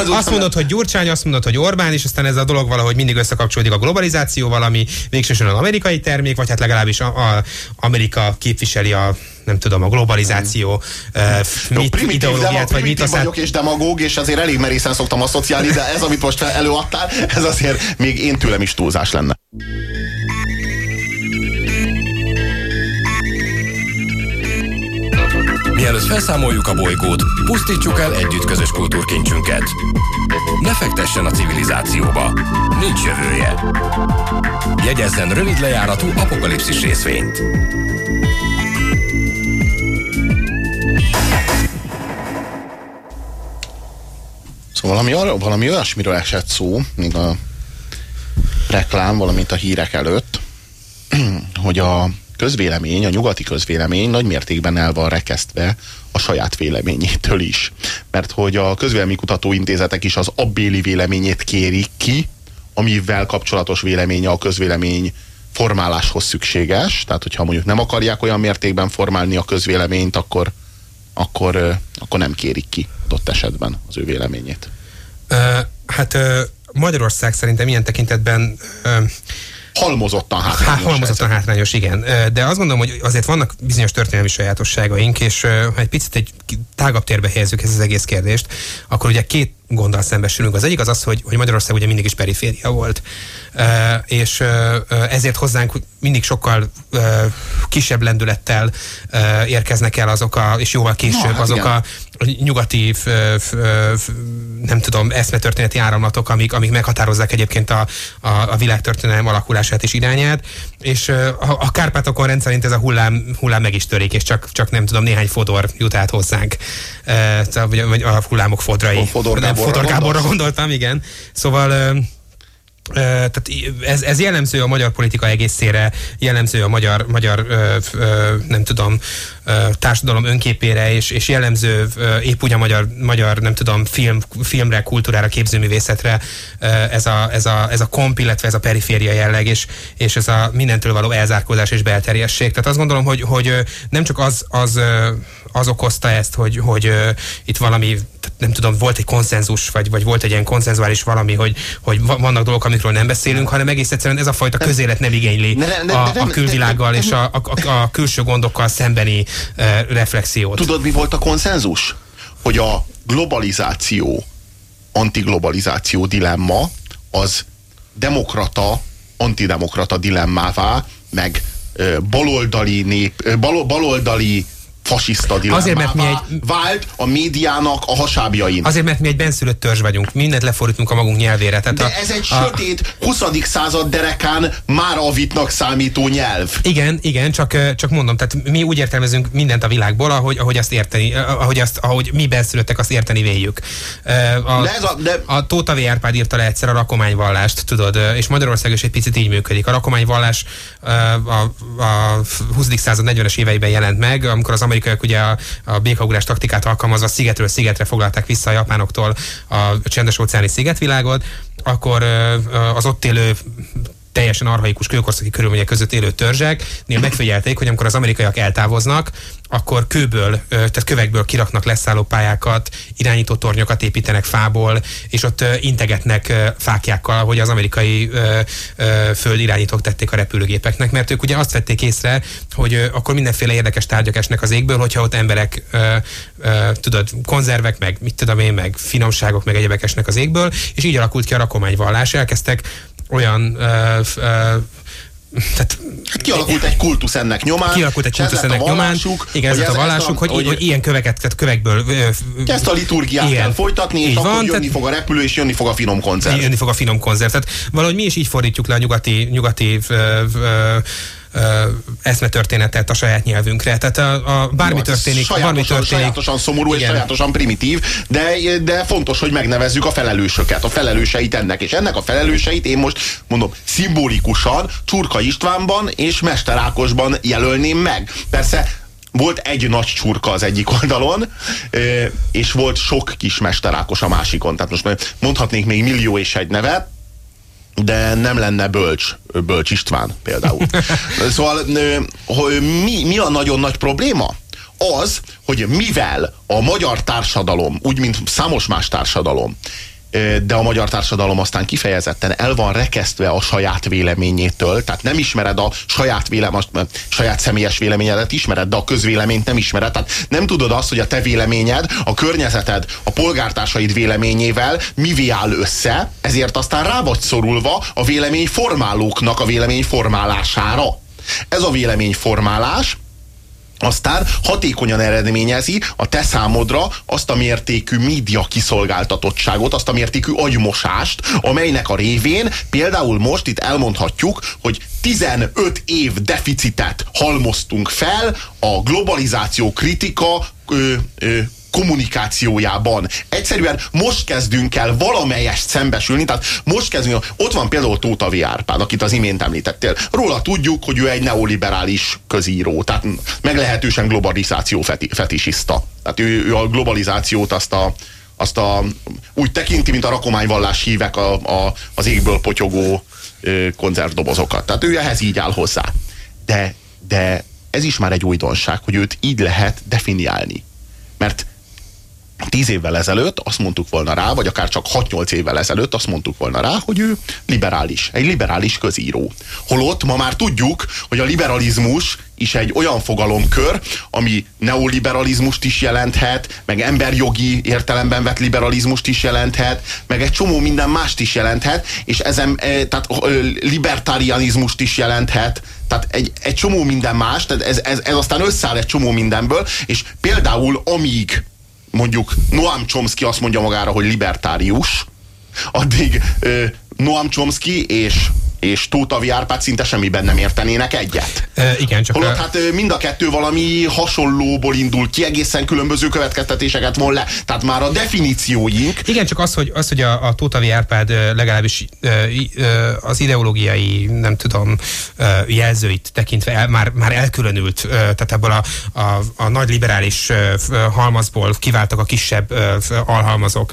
azt mondod, hogy Gyurcsány, azt mondod, hogy Orbán, és aztán ez a dolog valahogy mindig összekapcsolódik a globalizációval, ami végsősorban amerikai termék, vagy hát legalábbis a, a, Amerika képviseli a nem tudom, a globalizáció mm. uh, mit, Jó, ideológiát, vagy mit aztán... vagyok és demagóg, és azért elég merészen szoktam asszociálni, de ez, amit most előadtál, ez azért még én tőlem is túlzás lenne. Mielőtt felszámoljuk a bolygót, pusztítsuk el együtt közös kultúrkincsünket. Ne fektessen a civilizációba. Nincs jövője. Jegyezzen rövid lejáratú apokalipszis részvényt. Szóval valami, arra, valami olyasmiről esett szó, még a reklám, valamint a hírek előtt, *clears throat* hogy a közvélemény, a nyugati közvélemény nagy mértékben el van rekesztve a saját véleményétől is. Mert hogy a közvéleménykutató intézetek is az abbéli véleményét kérik ki, amivel kapcsolatos véleménye a közvélemény formáláshoz szükséges. Tehát, hogyha mondjuk nem akarják olyan mértékben formálni a közvéleményt, akkor, akkor, akkor nem kérik ki adott esetben az ő véleményét. Uh, hát uh, Magyarország szerintem ilyen tekintetben uh, halmozottan hátrányos. halmozottan hátrányos, igen. De azt gondolom, hogy azért vannak bizonyos történelmi sajátosságaink, és ha egy picit egy tágabb térbe helyezzük ezt az egész kérdést, akkor ugye két gonddal szembesülünk. Az egyik az az, hogy, hogy Magyarország ugye mindig is periféria volt, és ezért hozzánk mindig sokkal kisebb lendülettel érkeznek el azok a, és jóval később no, hát azok igen. a nyugati, nem tudom, eszmetörténeti áramlatok, amik, amik meghatározzák egyébként a, a, a világtörténelem alakulását és irányát, és a, Kárpátokon rendszerint ez a hullám, hullám meg is törik, és csak, csak nem tudom, néhány fodor jut át hozzánk, vagy a hullámok fodrai. Fodor nem, Fodor Gáborra gondoltam, igen. Szóval tehát ez, ez jellemző a magyar politika egészére, jellemző a magyar, magyar nem tudom, társadalom önképére, és, és jellemző épp úgy a magyar, magyar nem tudom, film, filmre, kultúrára, képzőművészetre ez a, ez a, ez a komp, illetve ez a periféria jelleg, és, és ez a mindentől való elzárkózás és belterjesség. Tehát azt gondolom, hogy, hogy nem csak az, az, az okozta ezt, hogy, hogy itt valami nem tudom, volt egy konszenzus, vagy, vagy volt egy ilyen konszenzuális valami, hogy, hogy vannak dolgok, amikről nem beszélünk, hanem egész egyszerűen ez a fajta közélet nem igényli a, a külvilággal és a, a, a külső gondokkal szembeni reflexiót. Tudod, mi volt a konszenzus? Hogy a globalizáció, antiglobalizáció dilemma az demokrata, antidemokrata dilemmává, meg baloldali nép, bal, baloldali fasiszta Azért, mert mi egy... vált a médiának a hasábjain. Azért, mert mi egy benszülött törzs vagyunk. Mindent lefordítunk a magunk nyelvére. Tehát De a, ez egy a, sötét 20. század derekán már avitnak számító nyelv. Igen, igen, csak, csak mondom, tehát mi úgy értelmezünk mindent a világból, ahogy, ahogy azt érteni, ahogy, azt, ahogy mi benszülöttek, azt érteni véljük. A, De ez a- de- a Tóta V. Árpád írta le egyszer a rakományvallást, tudod, és Magyarország is egy picit így működik. A rakományvallás a, a 20. század 40-es éveiben jelent meg, amikor az amerikaiak ugye a, a békaugrás taktikát alkalmazva szigetről szigetre foglalták vissza a japánoktól a csendes óceáni szigetvilágot, akkor az ott élő teljesen arhaikus kőkorszaki körülmények között élő törzseknél megfigyelték, hogy amikor az amerikaiak eltávoznak, akkor kőből, tehát kövekből kiraknak leszálló pályákat, irányító tornyokat építenek fából, és ott integetnek fákjákkal, hogy az amerikai ö, ö, föld irányítók tették a repülőgépeknek, mert ők ugye azt vették észre, hogy akkor mindenféle érdekes tárgyak esnek az égből, hogyha ott emberek, tudod, konzervek, meg mit tudom én, meg finomságok, meg egyebek esnek az égből, és így alakult ki a rakományvallás. Elkezdtek olyan ö, ö, tehát Hát kialakult egy kultusz ennek nyomán. kialakult egy kultusz ennek nyomán. Igen, ez a vallásuk, hogy, hogy, hogy ilyen köveket, tehát kövekből... ezt a liturgiát Igen. kell folytatni, és Így akkor van, jönni tehát- fog a repülő, és jönni fog a finom koncert. jönni fog a finom konzert. Tehát valahogy mi is így fordítjuk le a nyugati, nyugati ö, ö, eszmetörténetet a saját nyelvünkre. Tehát a, a bármi Jó, hát történik, bármi sajátosan, történik. sajátosan szomorú és Igen. sajátosan primitív, de, de fontos, hogy megnevezzük a felelősöket, a felelőseit ennek. És ennek a felelőseit én most mondom szimbolikusan Csurka Istvánban és Mester Ákosban jelölném meg. Persze volt egy nagy csurka az egyik oldalon, és volt sok kis Mester Ákos a másikon. Tehát most mondhatnék még millió és egy nevet, de nem lenne bölcs, bölcs István például. *laughs* szóval hogy mi, mi a nagyon nagy probléma? Az, hogy mivel a magyar társadalom, úgy mint számos más társadalom, de a magyar társadalom aztán kifejezetten el van rekesztve a saját véleményétől, tehát nem ismered a saját, vélem, saját személyes véleményedet, ismered, de a közvéleményt nem ismered. Tehát nem tudod azt, hogy a te véleményed, a környezeted, a polgártársaid véleményével mivé áll össze, ezért aztán rá vagy szorulva a véleményformálóknak a véleményformálására. Ez a véleményformálás aztán hatékonyan eredményezi a te számodra azt a mértékű média kiszolgáltatottságot, azt a mértékű agymosást, amelynek a révén például most itt elmondhatjuk, hogy 15 év deficitet halmoztunk fel a globalizáció kritika ö, ö, kommunikációjában. Egyszerűen most kezdünk el valamelyest szembesülni, tehát most kezdünk, ott van például Tóta V. Árpád, akit az imént említettél. Róla tudjuk, hogy ő egy neoliberális közíró, tehát meglehetősen globalizáció feti, fetisista. Tehát ő, ő a globalizációt azt a, azt a, úgy tekinti, mint a rakományvallás hívek a, a, az égből potyogó ö, konzervdobozokat. Tehát ő ehhez így áll hozzá. De, de ez is már egy újdonság, hogy őt így lehet definiálni. Mert tíz évvel ezelőtt azt mondtuk volna rá, vagy akár csak 6-8 évvel ezelőtt azt mondtuk volna rá, hogy ő liberális, egy liberális közíró. Holott ma már tudjuk, hogy a liberalizmus is egy olyan fogalomkör, ami neoliberalizmust is jelenthet, meg emberjogi értelemben vett liberalizmust is jelenthet, meg egy csomó minden mást is jelenthet, és ezen, eh, tehát eh, libertarianizmust is jelenthet, tehát egy, egy csomó minden más, tehát ez, ez, ez aztán összeáll egy csomó mindenből, és például amíg mondjuk Noam Chomsky azt mondja magára, hogy libertárius, addig Noam Chomsky és és Tóta V. Árpád szinte semmiben nem értenének egyet. E, igen, csak... Holott hát ö, mind a kettő valami hasonlóból indul ki, egészen különböző következtetéseket von le. Tehát már a definícióink Igen, csak az, hogy, az, hogy a, a Tóta V. Árpád legalábbis az ideológiai, nem tudom, jelzőit tekintve el, már, már elkülönült, tehát ebből a, a, a nagy liberális halmazból kiváltak a kisebb alhalmazok,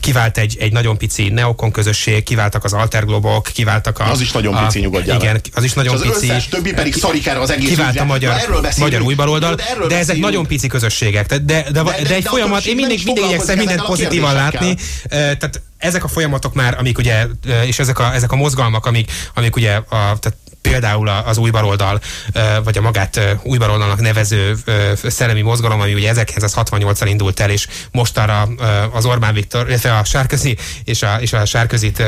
kivált egy, egy nagyon pici neokon közösség, kiváltak az alterglobok, kiváltak a... Az is nagyon a, pici, nyugodjál meg. Igen, az is nagyon az pici. összes többi pedig szarik erre az egész Kivált a magyar, magyar újbaloldal, de, de ezek beszélünk. nagyon pici közösségek. De, de, de, de, de- egy a folyamat, én mindig, mindig igyekszem mindent a pozitívan látni. Tehát ezek a folyamatok már, amik ugye, és ezek a, ezek a mozgalmak, amik, amik ugye a, tehát például az új baloldal, vagy a magát új baloldalnak nevező szellemi mozgalom, ami ugye 1968-al indult el, és mostanra az Orbán Viktor, illetve a Sárközi és a, és a Sárközit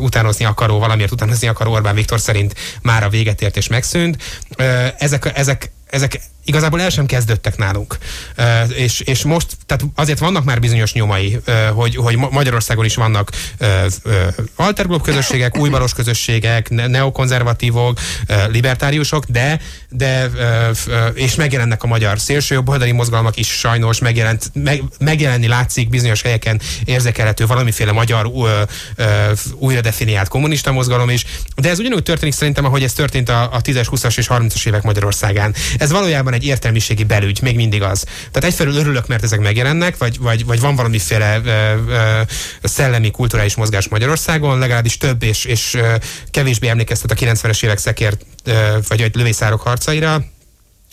utánozni akaró, valamiért utánozni akaró Orbán Viktor szerint már a véget ért és megszűnt. Ezek, ezek ezek igazából el sem kezdődtek nálunk. Uh, és, és most, tehát azért vannak már bizonyos nyomai, uh, hogy, hogy Magyarországon is vannak uh, alterglob közösségek, újbaros közösségek, ne- neokonzervatívok, libertáriusok, de, de és megjelennek a magyar szélsőjobboldali mozgalmak is sajnos, megjelent, meg, megjelenni látszik bizonyos helyeken érzékelhető valamiféle magyar újra definiált kommunista mozgalom is, de ez ugyanúgy történik szerintem, ahogy ez történt a, a 10-es, 20-as és 30-as évek Magyarországán. Ez valójában egy értelmiségi belügy, még mindig az. Tehát egyfelől örülök, mert ezek megjelennek, vagy, vagy, vagy van valamiféle ö, ö, szellemi, kulturális mozgás Magyarországon, legalábbis több és, és ö, kevésbé emlékeztet a 90-es évek szekért, ö, vagy lövészárok harcaira,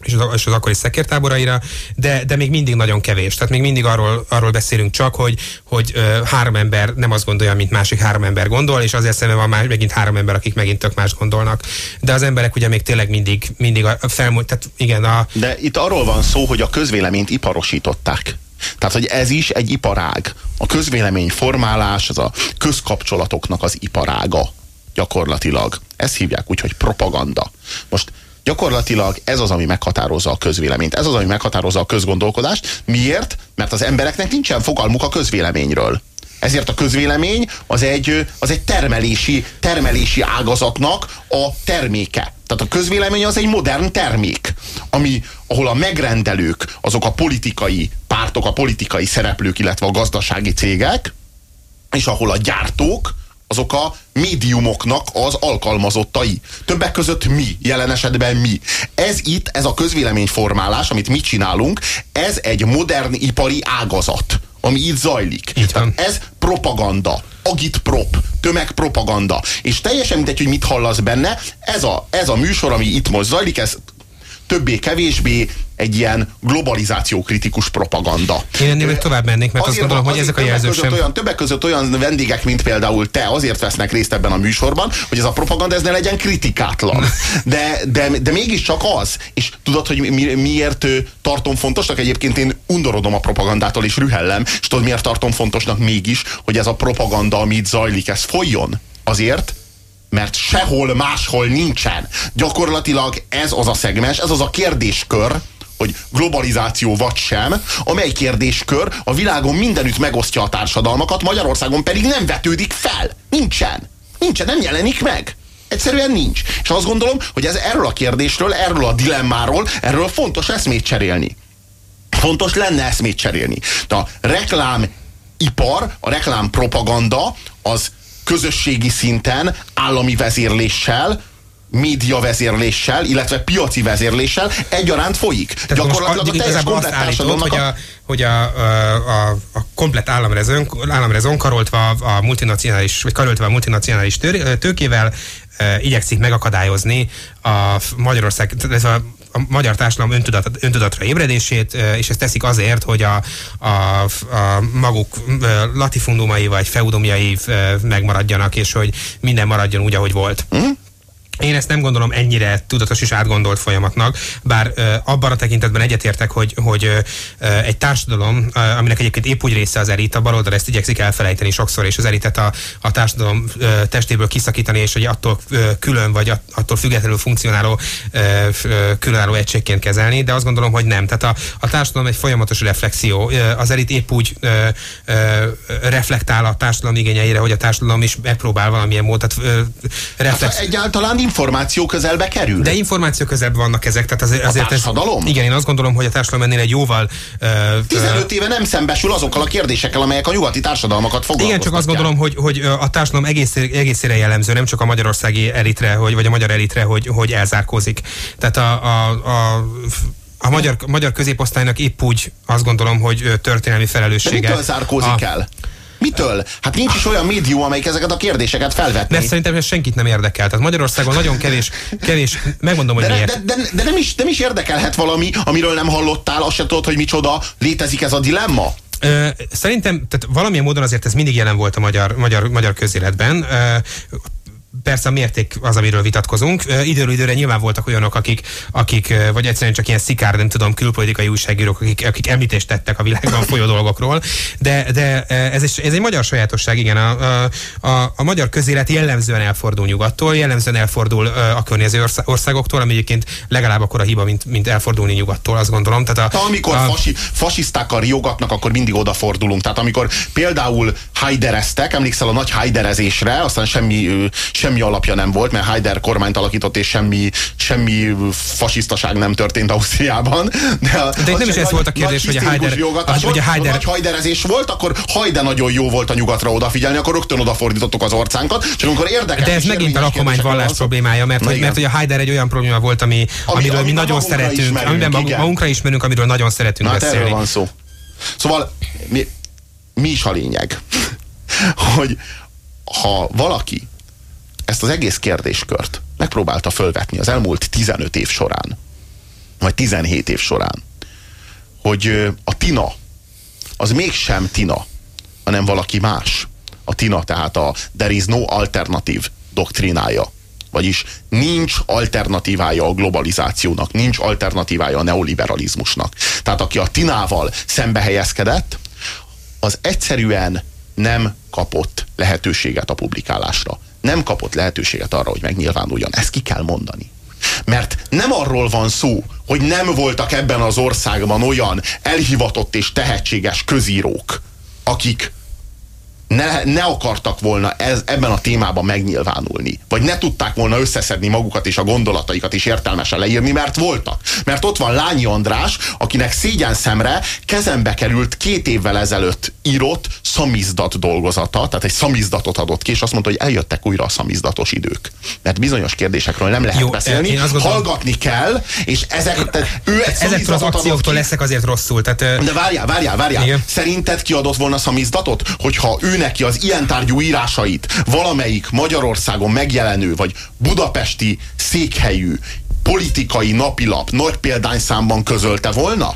és az, és az akkori szekértáboraira, de, de még mindig nagyon kevés. Tehát még mindig arról, arról beszélünk csak, hogy, hogy ö, három ember nem azt gondolja, mint másik három ember gondol, és azért szemben van más, megint három ember, akik megint tök más gondolnak. De az emberek ugye még tényleg mindig, mindig a felmúlt, tehát igen, a... De itt arról van szó, hogy a közvéleményt iparosították. Tehát, hogy ez is egy iparág. A közvélemény formálás, az a közkapcsolatoknak az iparága gyakorlatilag. Ezt hívják úgy, hogy propaganda. Most Gyakorlatilag ez az, ami meghatározza a közvéleményt. Ez az, ami meghatározza a közgondolkodást. Miért? Mert az embereknek nincsen fogalmuk a közvéleményről. Ezért a közvélemény az egy, az egy termelési, termelési ágazatnak a terméke. Tehát a közvélemény az egy modern termék, ami, ahol a megrendelők, azok a politikai pártok, a politikai szereplők, illetve a gazdasági cégek, és ahol a gyártók, azok a médiumoknak az alkalmazottai. Többek között mi, jelen esetben mi. Ez itt, ez a közvéleményformálás, amit mi csinálunk, ez egy modern ipari ágazat, ami itt zajlik. Itt van. Ez propaganda, agitprop, tömegpropaganda. És teljesen mindegy, hogy mit hallasz benne, ez a, ez a műsor, ami itt most zajlik, ez többé-kevésbé egy ilyen globalizáció kritikus propaganda. Én ennél még tovább mennék, mert azt gondolom, van- hogy ezek a jelzők sem... Olyan, többek között olyan vendégek, mint például te, azért vesznek részt ebben a műsorban, hogy ez a propaganda ez ne legyen kritikátlan. De, de, de mégiscsak az. És tudod, hogy mi, miért tartom fontosnak? Egyébként én undorodom a propagandától és rühellem, és tudod, miért tartom fontosnak mégis, hogy ez a propaganda, amit zajlik, ez folyjon? Azért, mert sehol máshol nincsen. Gyakorlatilag ez az a szegmens, ez az a kérdéskör, hogy globalizáció vagy sem, amely kérdéskör a világon mindenütt megosztja a társadalmakat, Magyarországon pedig nem vetődik fel. Nincsen. Nincsen, nem jelenik meg. Egyszerűen nincs. És azt gondolom, hogy ez erről a kérdésről, erről a dilemmáról, erről fontos eszmét cserélni. Fontos lenne eszmét cserélni. De a reklám ipar, a reklám propaganda az közösségi szinten, állami vezérléssel, média vezérléssel, illetve piaci vezérléssel egyaránt folyik. Tehát most Gyakorlatilag a teljes állítod, társadalomnak hogy a... hogy a, a, a, komplet államrezon, államrezon karoltva a multinacionális, vagy karoltva a multinacionális tő, tőkével e, igyekszik megakadályozni a Magyarország, a a magyar társadalom öntudat, öntudatra ébredését, és ezt teszik azért, hogy a, a, a maguk latifundumai vagy feudumjai e, megmaradjanak, és hogy minden maradjon úgy, ahogy volt. Mhm. Én ezt nem gondolom ennyire tudatos és átgondolt folyamatnak, bár abban a tekintetben egyetértek, hogy, hogy egy társadalom, aminek egyébként épp úgy része az elit, a baloldal ezt igyekszik elfelejteni sokszor, és az elitet a, a társadalom testéből kiszakítani, és hogy attól külön, vagy att- attól függetlenül funkcionáló különálló egységként kezelni, de azt gondolom, hogy nem. Tehát a, a társadalom egy folyamatos reflexió. Az elit épp úgy reflektál a társadalom igényeire, hogy a társadalom is megpróbál valamilyen módon, tehát ö, reflex, Egyáltalán információ közelbe kerül. de információ közelebb vannak ezek, tehát azért, azért társadalom? Ez, igen, én azt gondolom, hogy a társadalom ennél egy jóval... Uh, 15 éve nem szembesül azokkal a kérdésekkel, amelyek a nyugati társadalmakat foglalkoztatják. igen, csak azt gondolom, hogy, hogy a társadalom egész, egészére jellemző, nem csak a magyarországi elitre, hogy, vagy a magyar elitre, hogy, hogy elzárkózik. Tehát a, a, a a magyar, magyar középosztálynak épp úgy azt gondolom, hogy történelmi De felelőssége. mitől zárkózik a, el? Mitől? Hát nincs is olyan médium, amelyik ezeket a kérdéseket felvetné. Mert szerintem ez senkit nem érdekel. Tehát Magyarországon nagyon kevés, kevés, megmondom, hogy De, miért. de, de, de nem, is, nem is érdekelhet valami, amiről nem hallottál, azt se tudod, hogy micsoda, létezik ez a dilemma? Ö, Szerintem, tehát valamilyen módon azért ez mindig jelen volt a magyar, magyar, magyar közéletben. Ö, persze a mérték az, amiről vitatkozunk. Időről időre nyilván voltak olyanok, akik, akik vagy egyszerűen csak ilyen szikár, nem tudom, külpolitikai újságírók, akik, akik említést tettek a világban *laughs* folyó dolgokról, de, de ez, egy, ez egy magyar sajátosság, igen. A, a, a, a magyar közélet jellemzően elfordul nyugattól, jellemzően elfordul a környező országoktól, ami egyébként legalább akkor a hiba, mint, mint elfordulni nyugattól, azt gondolom. Tehát a, amikor a, fasi, fasisztákkal riogatnak, akkor mindig odafordulunk. Tehát amikor például hajdereztek, emlékszel a nagy hajderezésre, aztán semmi, semmi alapja nem volt, mert Haider kormányt alakított, és semmi, semmi fasisztaság nem történt Ausztriában. De, de nem is ez volt a kérdés, hogy a Haider... Hogy a Haider... nagy hajderezés volt, akkor hajde nagyon jó volt a nyugatra odafigyelni, akkor rögtön odafordítottuk az orcánkat, csak amikor érdekes. De ez megint a lakomány vallás problémája, mert, hogy, mert hogy a Haider egy olyan probléma volt, ami, ami amiről ami mi nagyon szeretünk, amiben magunkra ismerünk, amiről nagyon szeretünk Na, hát beszélni. erről van szó. Szóval mi, mi is a lényeg? *laughs* hogy ha valaki ezt az egész kérdéskört megpróbálta fölvetni az elmúlt 15 év során, vagy 17 év során, hogy a Tina az mégsem Tina, hanem valaki más. A Tina tehát a There is no alternative doktrinája. Vagyis nincs alternatívája a globalizációnak, nincs alternatívája a neoliberalizmusnak. Tehát aki a Tinával szembe helyezkedett, az egyszerűen nem kapott lehetőséget a publikálásra. Nem kapott lehetőséget arra, hogy megnyilvánuljon. Ezt ki kell mondani. Mert nem arról van szó, hogy nem voltak ebben az országban olyan elhivatott és tehetséges közírók, akik ne, ne akartak volna ez, ebben a témában megnyilvánulni. Vagy ne tudták volna összeszedni magukat és a gondolataikat is értelmesen leírni, mert voltak. Mert ott van Lányi András, akinek szégyen szemre kezembe került két évvel ezelőtt írott szamizdat dolgozata, tehát egy szamizdatot adott ki, és azt mondta, hogy eljöttek újra a szamizdatos idők. Mert bizonyos kérdésekről nem lehet Jó, beszélni, gondolom, hallgatni kell, és ezek, tehát ő egy ezektől az akcióktól leszek azért rosszul. Tehát, De várjál, várjál, várjál. Igen. Szerinted kiadott volna szamizdatot, hogyha ő neki az ilyen tárgyú írásait valamelyik Magyarországon megjelenő, vagy budapesti székhelyű politikai napilap nagy példányszámban közölte volna?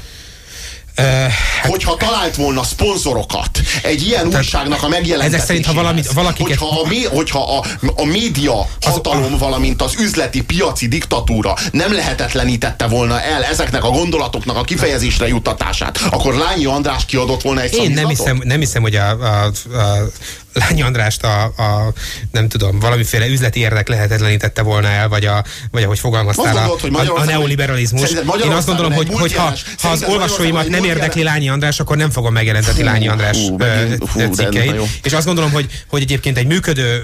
Hát, hogyha talált volna szponzorokat egy ilyen Tehát újságnak a megjelentetéséhez. Ezek szerint, ha valamit, valakiket... Hogyha, a, mé, hogyha a, a média hatalom, az, valamint az üzleti, piaci diktatúra nem lehetetlenítette volna el ezeknek a gondolatoknak a kifejezésre juttatását, akkor Lányi András kiadott volna egy Én nem hiszem, nem hiszem, hogy a, a, a Lány Andrást a, a, nem tudom, valamiféle üzleti érdek lehetetlenítette volna el, vagy, a, vagy ahogy fogalmaztál, gondolod, a, a, a neoliberalizmus. Én azt gondolom, hogy, hogy ha, ha az olvasóimat nem érdekli Lányi András, akkor nem fogom megjelentetni Lányi András hú, megint, hú, cikkeit. És azt gondolom, hogy, hogy egyébként egy működő,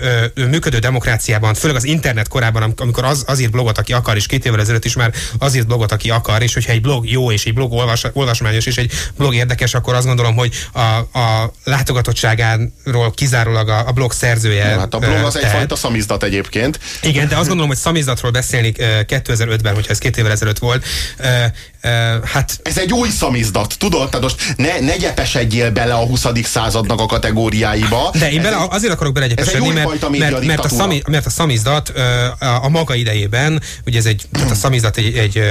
működő demokráciában, főleg az internet korában, amikor az, azért blogot, aki akar, és két évvel ezelőtt is már azért blogot, aki akar, és hogyha egy blog jó, és egy blog olvas, olvasmányos, és egy blog érdekes, akkor azt gondolom, hogy a, a látogatottságáról kizárólag kizárólag a, a blog szerzője. Ja, hát a blog az egyfajta szamizdat egyébként. Igen, de azt gondolom, hogy szamizdatról beszélni 2005-ben, hogyha ez két évvel ezelőtt volt, hát... Ez egy új szamizdat, tudod? Tehát most ne, ne gyepesedjél bele a 20. századnak a kategóriáiba. De én bele, egy, azért akarok belegyepesedni, mert, mert, mert, a szami, mert a szamizdat a, a maga idejében, ugye ez egy, tehát a szamizdat egy, egy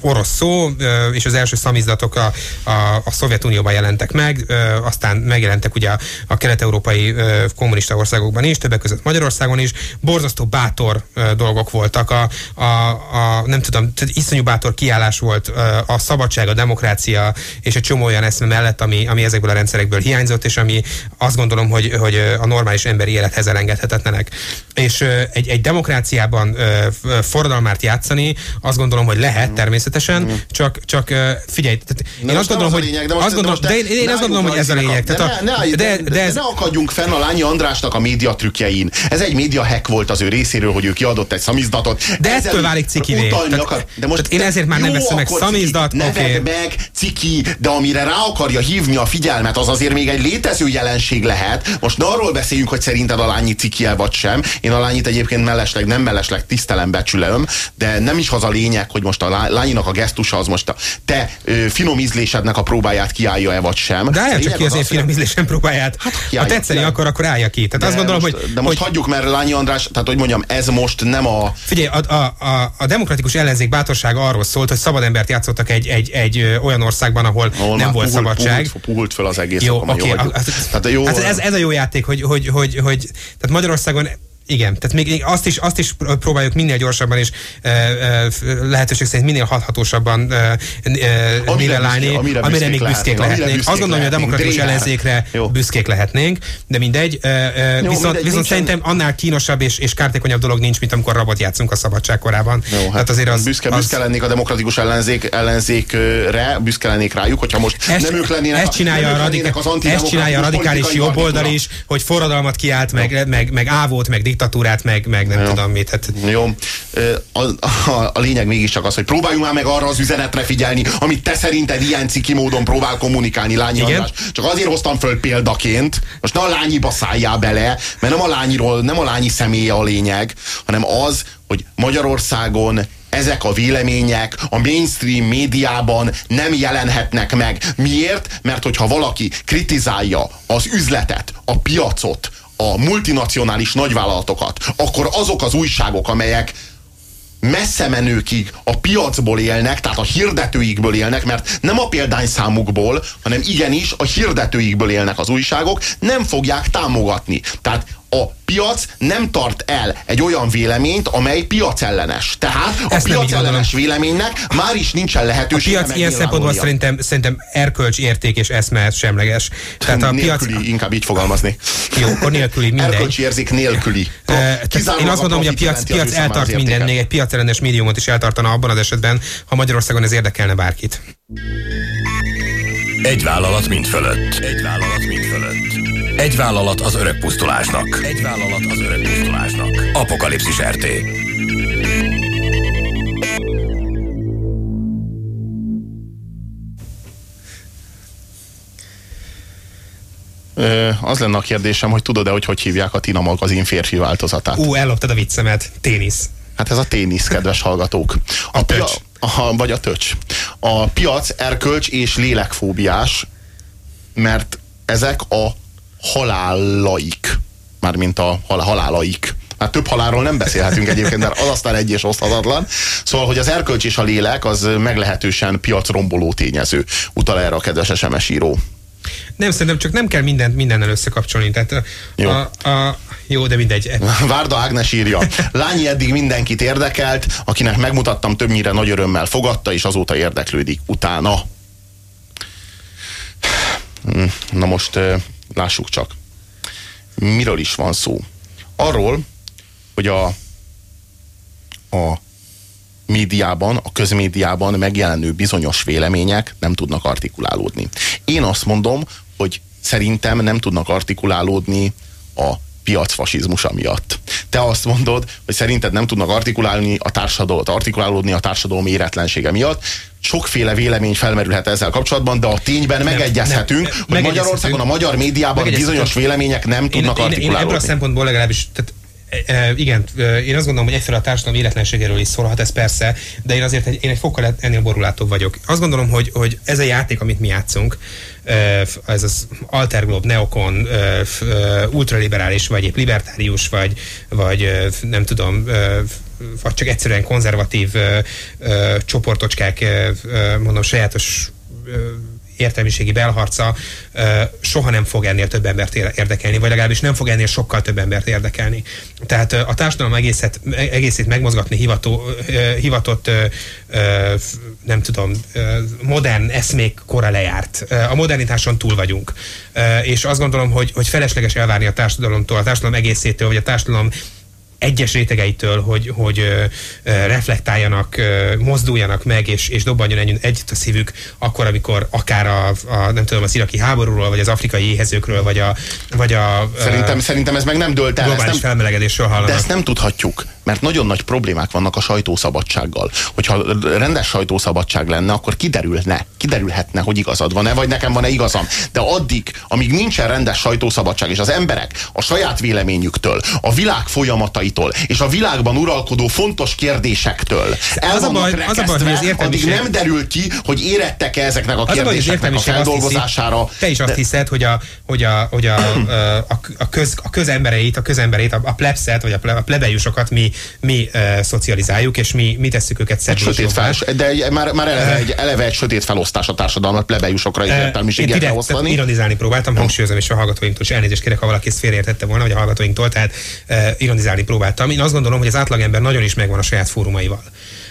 orosz szó, és az első szamizdatok a, a, a Szovjetunióban jelentek meg, aztán megjelentek ugye a, a kelet-európai kommunista országokban is, többek között Magyarországon is. Borzasztó bátor dolgok voltak. A, a, a nem tudom, iszonyú bátor kiállás volt a szabadság, a demokrácia és egy csomó olyan eszme mellett, ami, ami ezekből a rendszerekből hiányzott, és ami azt gondolom, hogy, hogy a normális emberi élethez elengedhetetlenek. És egy, egy demokráciában forradalmát játszani, azt gondolom, hogy lehet mm. természetesen, mm. csak, csak figyelj, tehát én azt gondolom, hogy azt gondolom, de én, én azt gondolom, hogy ez a lényeg. De, de, de, ez... ne akadjunk fenn a Lányi Andrásnak a médiatrükjein. Ez egy média hack volt az ő részéről, hogy ő kiadott egy szamizdatot. De ettől válik cikivé. Tehát, de most tehát én ezért már nem veszem meg szamizdat. Okay. meg, ciki, de amire rá akarja hívni a figyelmet, az azért még egy létező jelenség lehet. Most ne arról beszéljünk, hogy szerinted a lányi ciki vagy sem. Én a lányit egyébként mellesleg, nem mellesleg tisztelem, becsülöm, de nem is az a lényeg, hogy most a lányinak a gesztusa az most a te ö, finom ízlésednek a próbáját kiállja-e vagy sem. De állja csak ki az én finom ízlésem próbáját. Hát, ha tetszeni le. akar, akkor állja ki. Tehát de azt gondolom, most, hogy... De most hogy, hagyjuk, mert Lányi András, tehát hogy mondjam, ez most nem a... Figyelj, a, a, a, a demokratikus ellenzék bátorsága arról szólt, hogy szabad embert játszottak egy, egy, egy olyan országban, ahol, ahol nem volt puhult, szabadság. Puhult, puhult fel az egész. Jó, oké. Okay, hát, hát ez, ez a jó játék, hogy, hogy, hogy, hogy tehát Magyarországon Igen, tehát még azt is, azt is próbáljuk minél gyorsabban és e, e, lehetőség szerint minél hathatósabban e, e, nivellálni, amire, amire még büszkék lehetnénk. lehetnénk. Azt gondolom, hogy a demokratikus ellenzékre Jó. büszkék lehetnénk, de mindegy. E, e, Jó, viszont mindegy, viszont szerintem annál kínosabb és, és kártékonyabb dolog nincs, mint amikor rabot játszunk a szabadság korában. Jó, hát, hát azért az, büszke, az... büszke lennék a demokratikus ellenzék, ellenzékre, büszke lennék rájuk, hogyha most ezt, nem ők lennének, ezt csinálja nem a, ezt csinálja a radikális jobboldal is, hogy forradalmat kiállt, meg, meg, meg ávót, meg diktatúrát, meg, meg nem Jó. tudom mit. Hát... Jó. A, a, a lényeg mégiscsak az, hogy próbáljunk már meg arra az üzenetre figyelni, amit te szerinted ilyen ciki módon próbál kommunikálni, Lányi Igen? András. Csak azért hoztam föl példaként, most ne a lányiba szálljál bele, mert nem a lányiról, nem a lányi személye a lényeg, hanem az, hogy Magyarországon ezek a vélemények a mainstream médiában nem jelenhetnek meg. Miért? Mert hogyha valaki kritizálja az üzletet, a piacot, a multinacionális nagyvállalatokat, akkor azok az újságok, amelyek messze menőkig a piacból élnek, tehát a hirdetőikből élnek, mert nem a példányszámukból, hanem igenis a hirdetőikből élnek az újságok, nem fogják támogatni. Tehát a piac nem tart el egy olyan véleményt, amely piacellenes. Tehát a Ezt piacellenes véleménynek már is nincsen lehetőség. A piac ilyen szempontból szerintem, szerintem erkölcs, érték és eszme semleges. Tehát a nélküli, piac... inkább így fogalmazni. Jó, akkor nélküli minden. Erkölcsi érzék nélküli. Uh, én azt gondolom, hogy a piac, piac eltart minden, még egy piacellenes médiumot is eltartana abban az esetben, ha Magyarországon ez érdekelne bárkit. Egy vállalat mind fölött. Egy vállalat mind fölött. Egy vállalat az örök pusztulásnak. Egy vállalat az örök pusztulásnak. Apokalipszis RT. Ö, az lenne a kérdésem, hogy tudod-e, hogy hogy hívják a Tina magazin férfi változatát? Ú, elloptad a viccemet. Ténisz. Hát ez a ténisz, kedves hallgatók. A, a pia, a, vagy a töcs. A piac erkölcs és lélekfóbiás, mert ezek a halálaik. Mármint a halálaik. Hát több halálról nem beszélhetünk egyébként, mert az aztán egy és oszthatatlan. Szóval, hogy az erkölcs és a lélek az meglehetősen piacromboló tényező. Utal erre a kedves SMS író. Nem, szerintem csak nem kell mindent mindennel összekapcsolni. Tehát jó. A, a, jó, de mindegy. *laughs* Várda Ágnes írja. Lányi eddig mindenkit érdekelt, akinek megmutattam, többnyire nagy örömmel fogadta, és azóta érdeklődik utána. Na most Lássuk csak. Miről is van szó? Arról, hogy a, a médiában, a közmédiában megjelenő bizonyos vélemények nem tudnak artikulálódni. Én azt mondom, hogy szerintem nem tudnak artikulálódni a piacfasizmusa miatt. Te azt mondod, hogy szerinted nem tudnak artikulálni a társadalmat, artikulálódni a társadalom éretlensége miatt. Sokféle vélemény felmerülhet ezzel kapcsolatban, de a tényben nem, megegyezhetünk, nem, hogy Magyarországon a magyar médiában bizonyos vélemények nem tudnak én, artikulálódni. Én, én ebből a szempontból legalábbis, tehát E, igen, én azt gondolom, hogy egyfelől a társadalom életlenségéről is szólhat, ez persze, de én azért egy, én egy fokkal ennél borulátóbb vagyok. Azt gondolom, hogy, hogy ez a játék, amit mi játszunk, ez az Alterglob, Neokon, ultraliberális, vagy épp libertárius, vagy, vagy nem tudom, vagy csak egyszerűen konzervatív csoportocskák, mondom, sajátos értelmiségi belharca soha nem fog ennél több embert érdekelni, vagy legalábbis nem fog ennél sokkal több embert érdekelni. Tehát a társadalom egészet, egészét megmozgatni hivató, hivatott, nem tudom, modern eszmék kora lejárt. A modernitáson túl vagyunk. És azt gondolom, hogy, hogy felesleges elvárni a társadalomtól, a társadalom egészétől, vagy a társadalom egyes rétegeitől, hogy, hogy reflektáljanak, mozduljanak meg, és, és dobbanjon egy, együtt a szívük, akkor, amikor akár a, a nem tudom, az iraki háborúról, vagy az afrikai éhezőkről, vagy a, vagy a szerintem, ö, szerintem ez meg nem dölt el. Globális nem, felmelegedésről hallanak. De ezt nem tudhatjuk, mert nagyon nagy problémák vannak a sajtószabadsággal. Hogyha rendes sajtószabadság lenne, akkor kiderülne, kiderülhetne, hogy igazad van-e, vagy nekem van-e igazam. De addig, amíg nincsen rendes sajtószabadság, és az emberek a saját véleményüktől, a világ folyamatai problémáitól és a világban uralkodó fontos kérdésektől el az a baj, az a baj, hogy az addig nem derül ki, hogy érettek-e ezeknek a kérdéseknek a, a feldolgozására. Hiszi, te is azt hiszed, hogy a, hogy a, hogy a, a, a, köz, a közembereit, a közembereit, a, a plebszet, vagy a, ple, a plebejusokat mi, mi uh, szocializáljuk, és mi, mi tesszük őket szebb sötét fel, de már, már eleve, egy, eleve egy sötét felosztás a társadalmat plebejusokra értelmiséget kell osztani. ironizálni próbáltam, hangsúlyozom, és a hallgatóinktól is elnézést kérek, ha valaki ezt félreértette volna, vagy a hallgatóinktól, tehát uh, ironizálni próbáltam. Én azt gondolom, hogy az átlagember nagyon is megvan a saját fórumaival.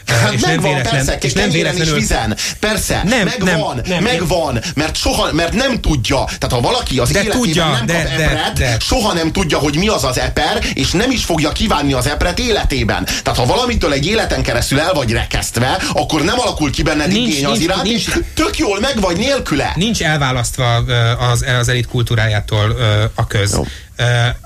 Hát és megvan, nem véletlen, persze, és nem véletlenül... és vizen. Persze, nem, megvan, nem, nem, megvan, mert soha, mert nem tudja. Tehát ha valaki az de életében tudja, nem de, kap de, epret, de, de. soha nem tudja, hogy mi az az eper, és nem is fogja kívánni az epret életében. Tehát ha valamitől egy életen keresztül el vagy rekesztve, akkor nem alakul ki benned nincs, igény az iránt, nincs, és tök jól meg vagy nélküle. Nincs elválasztva az, az elit kultúrájától a köz. Jó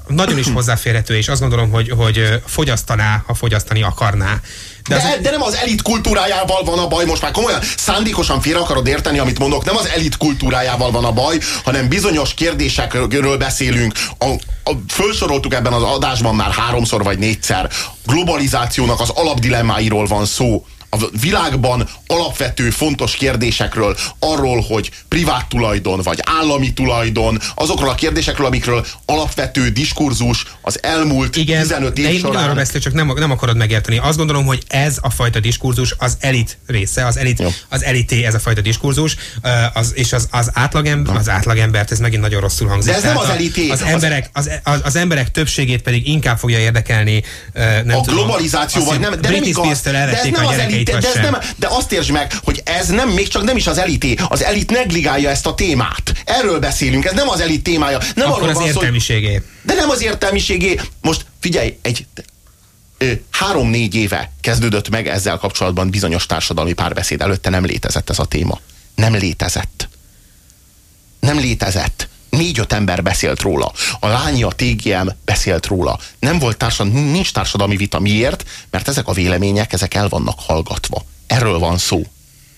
nagyon is hozzáférhető, és azt gondolom, hogy, hogy fogyasztaná, ha fogyasztani akarná. De, de, az... de nem az elit kultúrájával van a baj, most már komolyan szándékosan félre akarod érteni, amit mondok, nem az elit kultúrájával van a baj, hanem bizonyos kérdésekről beszélünk. A, a, fölsoroltuk ebben az adásban már háromszor vagy négyszer. Globalizációnak az alapdilemmáiról van szó a világban alapvető fontos kérdésekről, arról, hogy privát tulajdon vagy állami tulajdon, azokról a kérdésekről, amikről alapvető diskurzus az elmúlt Igen, 15 év de során. arról beszél, csak nem, nem akarod megérteni. Azt gondolom, hogy ez a fajta diskurzus az elit része, az elit, az elité ez a fajta diskurzus, az, és az, az, átlagember, az átlagembert, ez megint nagyon rosszul hangzik. De ez nem az elité. Az, az, emberek, az, az, az emberek többségét pedig inkább fogja érdekelni. Nem a tudom, globalizáció, vagy nem, de nem igaz. De ez nem az elité, de, ez nem, de azt értsd meg, hogy ez nem, még csak nem is az elité. Az elit negligálja ezt a témát. Erről beszélünk, ez nem az elit témája. Nem Akkor az értelmiségé. De nem az értelmiségé. Most figyelj, egy három-négy éve kezdődött meg ezzel kapcsolatban bizonyos társadalmi párbeszéd. Előtte nem létezett ez a téma. Nem létezett. Nem létezett négy-öt ember beszélt róla. A lányi, a TGM beszélt róla. Nem volt társadalmi, nincs társadalmi vita. Miért? Mert ezek a vélemények, ezek el vannak hallgatva. Erről van szó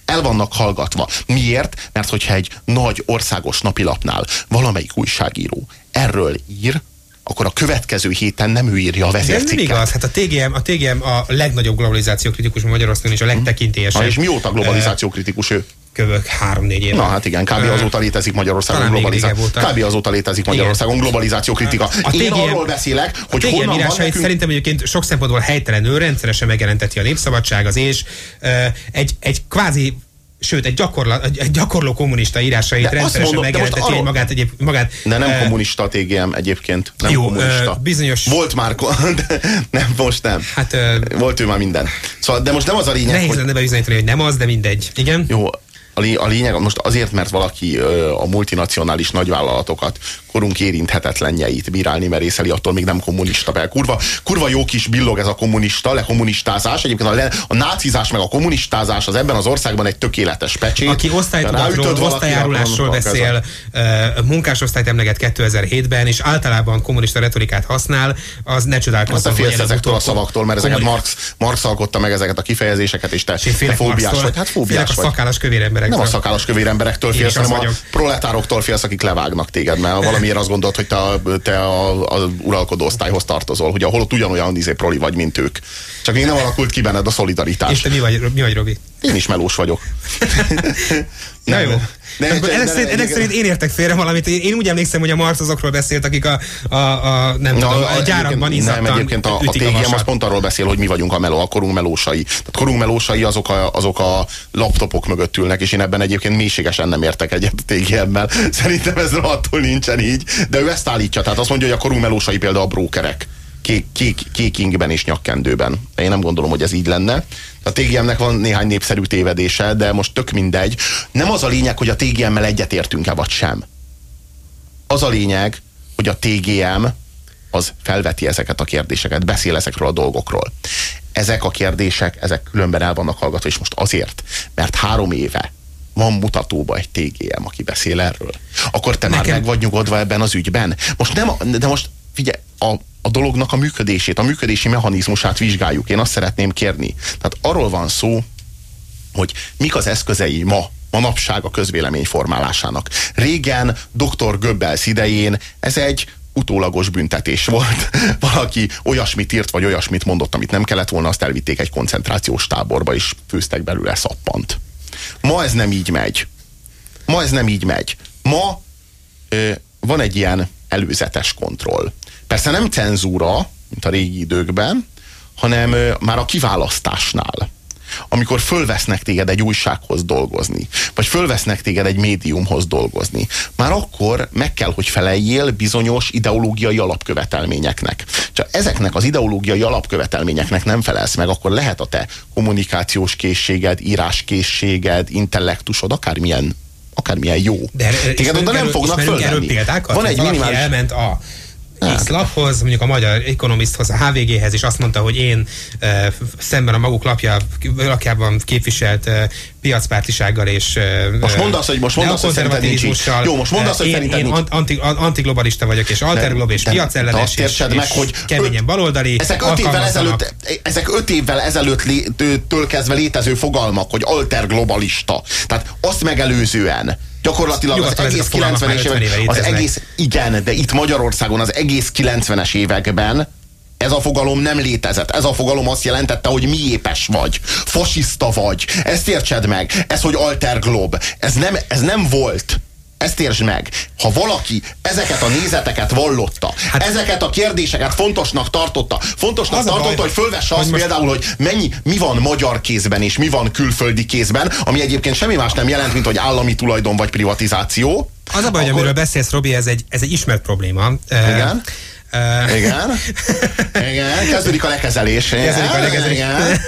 el vannak hallgatva. Miért? Mert hogyha egy nagy országos napilapnál valamelyik újságíró erről ír, akkor a következő héten nem ő írja a vezércikket. Ez nem igaz, hát a TGM, a TGM a legnagyobb globalizáció kritikus Magyarországon és a legtekintélyesebb. és mióta globalizáció kritikus ő? Kövök három-négy éve. Na hát igen, kb. azóta létezik Magyarországon globalizáció. Kb. azóta létezik Magyarországon igen. globalizáció kritika. A TGM, Én arról beszélek, hogy a honnan van nekünk... Szerintem egyébként sok szempontból helytelenül rendszeresen megjelenteti a népszabadság, az és egy, egy kvázi sőt, egy, gyakorla, egy gyakorló kommunista írásait de rendszeresen megjelenteti arról... magát, egyéb, magát. De nem uh, kommunista TGM egyébként. Nem jó, kommunista. Uh, bizonyos... Volt már, *laughs* de nem, most nem. Hát, uh, Volt ő már minden. Szóval, de most nem az a lényeg, Nehéz hogy... lenne bebizonyítani, hogy nem az, de mindegy. Igen? Jó, a lényeg most azért, mert valaki a multinacionális nagyvállalatokat korunk érinthetetlenjeit bírálni merészeli, attól még nem kommunista. Mert kurva, kurva jó kis billog ez a kommunista, lekommunistázás. Egyébként a, le, a nácizás meg a kommunistázás az ebben az országban egy tökéletes pecsét. Aki osztálytudatról, osztályárulásról beszél, a... munkásosztályt emleget 2007-ben, és általában kommunista retorikát használ, az ne csodálkozzon. Azt félsz ezektől a szavaktól, mert ezeket Marx, Marx alkotta meg ezeket a kifejezéseket, és te, te fóbiás vagy. Hát fóbiás vagy. a szakállas kövér emberek. Nem a szakállas kövér emberektől félsz, hanem a proletároktól félsz, akik levágnak téged, mert valamiért azt gondolod, hogy te a, te a, a uralkodó osztályhoz tartozol, hogy ahol ott ugyanolyan izé proli vagy, mint ők. Csak még nem alakult ki benned a szolidaritás. És te mi vagy, mi vagy Robi? Én is melós vagyok. Na jó. De, ennek, szerint, szerint én értek félre valamit. Én úgy emlékszem, hogy a Marx azokról beszélt, akik a, a, a nem Na, tudom, a, gyárakban izzadtan Nem, egyébként a, a TGM az pont arról beszél, hogy mi vagyunk a meló, a korunk melósai. Tehát korunk melósai azok a, azok a laptopok mögött ülnek, és én ebben egyébként mélységesen nem értek egyet a TGM-mel. *laughs* Szerintem ez attól nincsen így, de ő ezt állítja. Tehát azt mondja, hogy a korunk melósai például a brókerek kék, kék, kék ingben és nyakkendőben. Én nem gondolom, hogy ez így lenne. A TGM-nek van néhány népszerű tévedése, de most tök mindegy. Nem az a lényeg, hogy a TGM-mel egyetértünk-e vagy sem. Az a lényeg, hogy a TGM az felveti ezeket a kérdéseket, beszél ezekről a dolgokról. Ezek a kérdések, ezek különben el vannak hallgatva, és most azért, mert három éve van mutatóba egy TGM, aki beszél erről. Akkor te Nekem... már meg vagy nyugodva ebben az ügyben. Most nem, de most figyelj, a, a dolognak a működését, a működési mechanizmusát vizsgáljuk. Én azt szeretném kérni. Tehát arról van szó, hogy mik az eszközei ma, manapság a közvélemény formálásának. Régen, dr. Goebbels idején ez egy utólagos büntetés volt. *laughs* Valaki olyasmit írt, vagy olyasmit mondott, amit nem kellett volna, azt elvitték egy koncentrációs táborba, és főztek belőle szappant. Ma ez nem így megy. Ma ez nem így megy. Ma ö, van egy ilyen előzetes kontroll. Persze nem cenzúra, mint a régi időkben, hanem már a kiválasztásnál amikor fölvesznek téged egy újsághoz dolgozni, vagy fölvesznek téged egy médiumhoz dolgozni, már akkor meg kell, hogy feleljél bizonyos ideológiai alapkövetelményeknek. Csak ezeknek az ideológiai alapkövetelményeknek nem felelsz meg, akkor lehet a te kommunikációs készséged, íráskészséged, intellektusod, akármilyen akármilyen jó. De Téged oda nem fognak fölvenni. Van egy minimális... elment a X laphoz, mondjuk a Magyar Economisthoz, a HVG-hez, és azt mondta, hogy én e, szemben a maguk lapja, lapjában képviselt e, piacpártisággal és e, most mondd azt, hogy most mondd azt, hogy szerinted nincs így. Jó, most mondd azt, hogy én, én anti, antiglobalista vagyok, és alterglob, és piacellenes, és, meg, hogy keményen baloldali. Ezek öt évvel ezelőtt, ezek öt évvel ezelőtt től kezdve létező fogalmak, hogy alterglobalista. Tehát azt megelőzően Gyakorlatilag az egész 90-es évek, az egész, igen, de itt Magyarországon az egész 90-es években ez a fogalom nem létezett. Ez a fogalom azt jelentette, hogy miépes vagy, fasiszta vagy. Ezt értsed meg. Ez, hogy alterglob. Ez nem, ez nem volt. Ezt értsd meg, ha valaki ezeket a nézeteket vallotta, hát, ezeket a kérdéseket fontosnak tartotta, fontosnak tartotta, baj, hogy fölvesse azt most... például, hogy mennyi, mi van magyar kézben és mi van külföldi kézben, ami egyébként semmi más nem jelent, mint hogy állami tulajdon vagy privatizáció. Az a baj, akkor... amiről beszélsz, Robi, ez egy, ez egy ismert probléma. Igen. Uh, igen. Igen. Kezdődik a lekezelés. Kezdődik a lekezelés. Igen.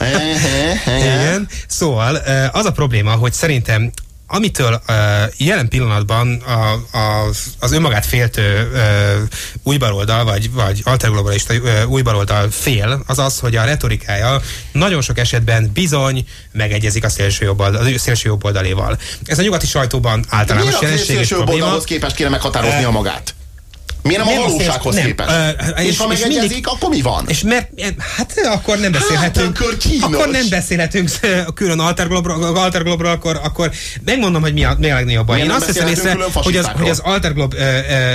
Igen. Igen. Szóval az a probléma, hogy szerintem amitől uh, jelen pillanatban a, a, az önmagát féltő uh, újbaloldal, vagy, vagy alterglobalista uh, újbaloldal fél, az az, hogy a retorikája nagyon sok esetben bizony megegyezik a szélső jobboldal, a szélső jobboldaléval. Ez a nyugati sajtóban általános jelenség és probléma. képest kéne meghatározni a magát? Miért nem, nem a valósághoz nem. képest? Uh, és, és ha megegyezik, mindig, akkor mi van? És mert, hát akkor nem beszélhetünk. Hát, akkor nem beszélhetünk külön Alterglobról, Alterglobról akkor, akkor megmondom, hogy mi a, mi a legnagyobb baj. Én azt hiszem észre, hogy az, hogy az Alterglob uh, uh,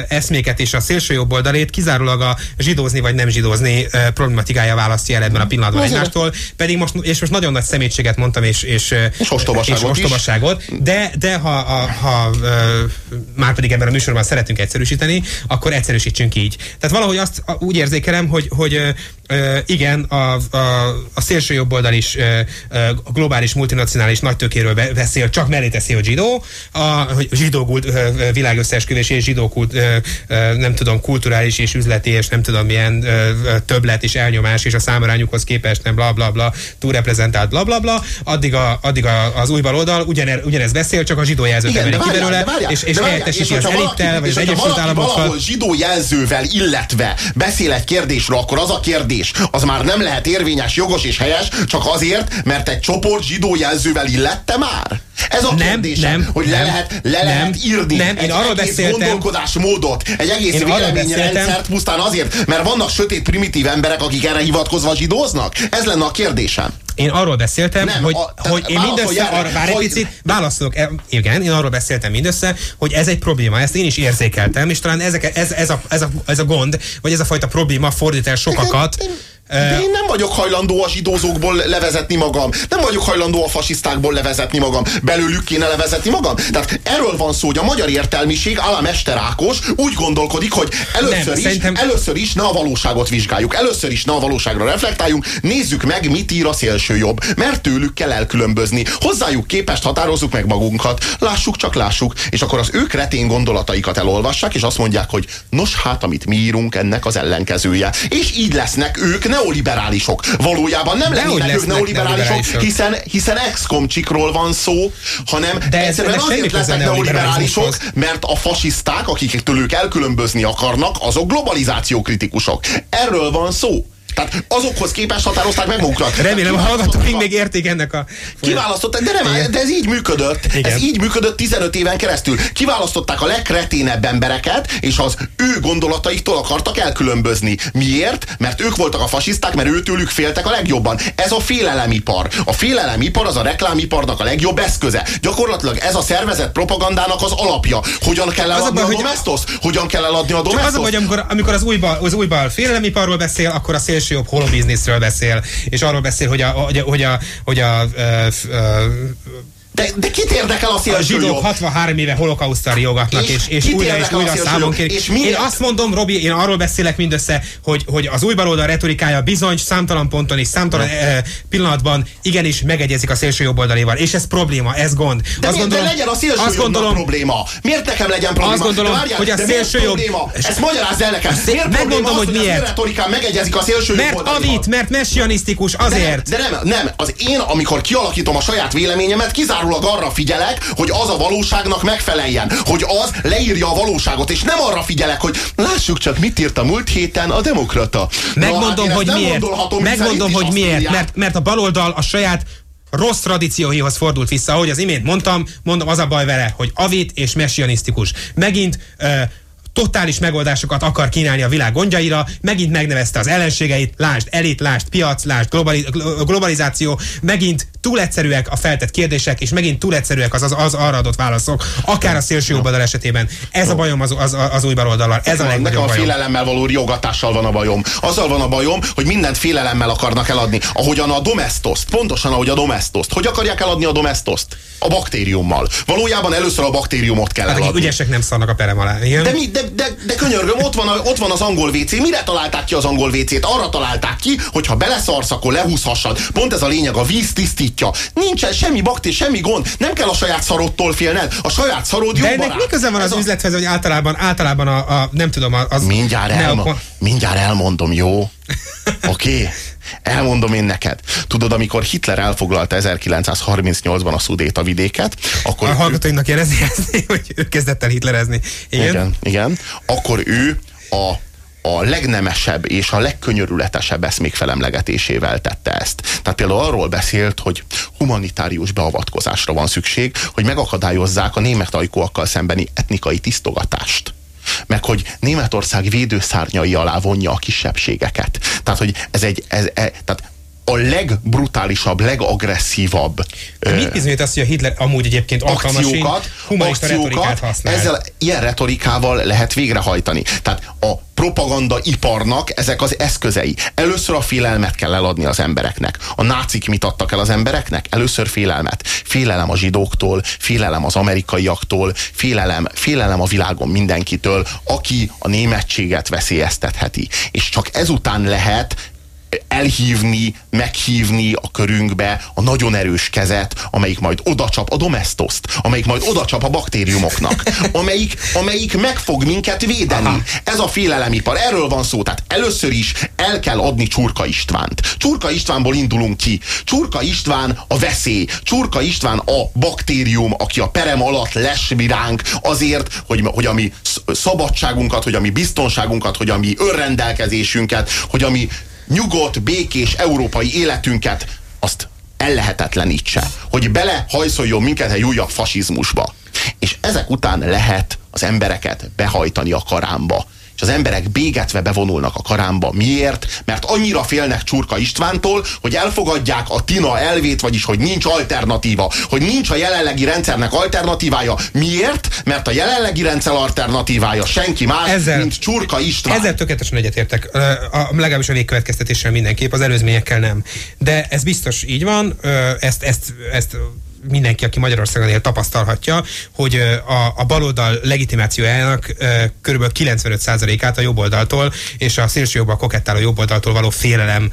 eszméket és a szélső jobb oldalét kizárólag a zsidózni vagy nem zsidózni uh, problematikája választja el ebben a pillanatban egymástól. Pedig most, és most nagyon nagy szemétséget mondtam, és, és, és ostobaságot, és ostobaságot de, de ha, a, ha uh, már pedig ebben a műsorban szeretünk egyszerűsíteni, akkor egyszerűsítsünk így. Tehát valahogy azt úgy érzékelem, hogy, hogy igen, a, a, a szélső jobb oldal is a globális multinacionális nagytökéről beszél, csak mellé teszi a zsidó, a zsidó kult, világösszeesküvés és zsidó kult, nem tudom, kulturális és üzleti és nem tudom milyen többlet és elnyomás és a számarányukhoz képest nem bla bla bla, túlreprezentált bla bla bla, addig, a, addig a, az új baloldal ugyaner, ugyanez beszél, csak a zsidó jelzőt emeli ki belőle, és, és helyettesíti az elittel, vagy az Egyesült Államokkal. Zsidó jelzővel illetve beszél egy kérdésről, akkor az a kérdés, az már nem lehet érvényes, jogos és helyes, csak azért, mert egy csoport zsidó jelzővel illette már? Ez a kérdés, nem, hogy le, nem, lehet, le nem, lehet írni nem, én egy arról egész beszéltem, gondolkodásmódot, egy egész véleményrendszert pusztán azért, mert vannak sötét primitív emberek, akik erre hivatkozva zsidóznak? Ez lenne a kérdésem. Én arról beszéltem, nem, hogy, a, hogy én mindössze, arra, várj egy picit, válaszolok, e, igen, én arról beszéltem mindössze, hogy ez egy probléma, ezt én is érzékeltem, és talán ezek, ez, ez, a, ez, a, ez a gond, vagy ez a fajta probléma fordít el sokakat. De én nem vagyok hajlandó a zsidózókból levezetni magam. Nem vagyok hajlandó a fasisztákból levezetni magam. Belőlük kéne levezetni magam. Tehát erről van szó, hogy a magyar értelmiség, Ala Mester Ákos úgy gondolkodik, hogy először, nem, is, szerintem... először is ne a valóságot vizsgáljuk. Először is ne a valóságra reflektáljunk. Nézzük meg, mit ír a szélső jobb. Mert tőlük kell elkülönbözni. Hozzájuk képest határozzuk meg magunkat. Lássuk, csak lássuk. És akkor az ők retén gondolataikat elolvassák, és azt mondják, hogy nos hát, amit mi írunk, ennek az ellenkezője. És így lesznek ők neoliberálisok. Valójában nem lennének ők neoliberálisok, hiszen, hiszen ex-komcsikról van szó, hanem De egyszerűen azért lesznek neoliberálisok, mert a fasiszták, akik tőlük elkülönbözni akarnak, azok globalizáció kritikusok. Erről van szó. Tehát azokhoz képest határozták meg magukat. Remélem, a hallgatóink még érték ennek a... Kiválasztották, de, nem, de ez így működött. Igen. Ez így működött 15 éven keresztül. Kiválasztották a legkreténebb embereket, és az ő gondolataiktól akartak elkülönbözni. Miért? Mert ők voltak a fasiszták, mert őtőlük féltek a legjobban. Ez a félelemipar. A félelemipar az a reklámiparnak a legjobb eszköze. Gyakorlatilag ez a szervezet propagandának az alapja. Hogyan kell a eladni a hogy- domestoszt? Hogyan kell eladni a Csak az a baj, amikor, amikor az újbal, az újbal félelemiparról beszél, akkor a szélső jobb holobizniszről beszél, és arról beszél, hogy a, hogy a, hogy a, hogy a, f- ö, De, de kit érdekel a a szélső zsidók jobb? 63 éve holokausztal riogatnak, És és, és, újra és a újra szélső számon kérik. Én azt mondom, Robi, én arról beszélek mindössze, hogy, hogy az új baloldal retorikája bizony számtalan ponton és számtalan eh, pillanatban igenis megegyezik a szélső jobboldalival, és ez probléma, ez gond. De, azt gondolom, de legyen a szélső azt gondolom, probléma. Miért nekem legyen probléma? Azt gondolom, De várjál, hogy a de szélső jobb- probléma? Ezt magyarázd el nekem. Miért megmondom, az, hogy hogy miért. az retorikán megegyezik a szélső mert avit, mert messianisztikus, azért. De nem, de nem, nem, az én, amikor kialakítom a saját véleményemet, kizárólag arra figyelek, hogy az a valóságnak megfeleljen, hogy az leírja a valóságot, és nem arra figyelek, hogy lássuk csak, mit írt a múlt héten a demokrata. Hát Megmondom, ezt hogy miért. Megmondom, hogy miért. írják. Mert, mert a baloldal a saját rossz tradícióihoz fordult vissza, ahogy az imént mondtam, mondom, az a baj vele, hogy avit és messianisztikus. Megint uh, totális megoldásokat akar kínálni a világ gondjaira, megint megnevezte az ellenségeit, lásd elit, lásd piac, lásd globali, glo- globalizáció, megint túl egyszerűek a feltett kérdések, és megint túl egyszerűek az, az, az arra adott válaszok, akár a szélső jobb oldal esetében. Ez a bajom az, az, az új baloldallal, ez a Nekem legnagyobb a bajom. félelemmel való riogatással van a bajom. Azzal van a bajom, hogy mindent félelemmel akarnak eladni. Ahogyan a domestoszt, pontosan ahogy a domestoszt. Hogy akarják eladni a domestoszt? A baktériummal. Valójában először a baktériumot kell Hát, eladni. ügyesek nem szarnak a perem alá. Igen? De, mi, de, de, de könyörgöm, ott van, a, ott van az angol WC. Mire találták ki az angol WC-t? Arra találták ki, hogy ha beleszarsz, akkor lehúzhassad. Pont ez a lényeg, a víz tisztítja. Nincsen semmi baktér, semmi gond. Nem kell a saját szarodtól félned. A saját szarod jó De ennek mi köze van Ez az a- üzlethez, hogy általában, általában a, a nem tudom, az... Mindjárt, ne elmo- akkor- mindjárt elmondom, jó? Oké? Okay? Elmondom én neked. Tudod, amikor Hitler elfoglalta 1938-ban a Szudéta vidéket, akkor A hallgatóinknak érezni, *laughs* hogy ő kezdett el hitlerezni. Igen. igen, igen, akkor ő a a legnemesebb és a legkönyörületesebb eszmék felemlegetésével tette ezt. Tehát például arról beszélt, hogy humanitárius beavatkozásra van szükség, hogy megakadályozzák a német ajkóakkal szembeni etnikai tisztogatást meg hogy Németország védőszárnyai alá vonja a kisebbségeket. Tehát, hogy ez egy, ez, e, tehát a legbrutálisabb, legagresszívabb De mit bizonyít azt, hogy a Hitler amúgy egyébként akciókat, humanista retorikát használ? ezzel ilyen retorikával lehet végrehajtani. Tehát a propaganda iparnak ezek az eszközei. Először a félelmet kell eladni az embereknek. A nácik mit adtak el az embereknek? Először félelmet. Félelem a zsidóktól, félelem az amerikaiaktól, félelem, félelem a világon mindenkitől, aki a németséget veszélyeztetheti. És csak ezután lehet elhívni, meghívni a körünkbe a nagyon erős kezet, amelyik majd odacsap a domestoszt, amelyik majd odacsap a baktériumoknak, *laughs* amelyik, amelyik meg fog minket védeni. Aha. Ez a félelemipar, erről van szó. Tehát először is el kell adni Csurka Istvánt. Csurka Istvánból indulunk ki. Csurka István a veszély. Csurka István a baktérium, aki a perem alatt lesmi ránk azért, hogy, hogy a mi sz- szabadságunkat, hogy a mi biztonságunkat, hogy a mi önrendelkezésünket, hogy a mi nyugodt, békés európai életünket azt ellehetetlenítse, hogy belehajszoljon minket egy újabb fasizmusba. És ezek után lehet az embereket behajtani a karámba. És az emberek bégetve bevonulnak a karámba. Miért? Mert annyira félnek Csurka Istvántól, hogy elfogadják a Tina elvét, vagyis hogy nincs alternatíva, hogy nincs a jelenlegi rendszernek alternatívája. Miért? Mert a jelenlegi rendszer alternatívája senki más, Ezzel- mint Csurka István. Ezzel tökéletesen egyetértek. A, legalábbis a végkövetkeztetéssel mindenképp, az előzményekkel nem. De ez biztos így van, ezt, ezt, ezt mindenki, aki Magyarországon él, tapasztalhatja, hogy a, a baloldal legitimációjának kb. 95%-át a jobboldaltól és a szélsőjobbal kokettáló jobboldaltól való félelem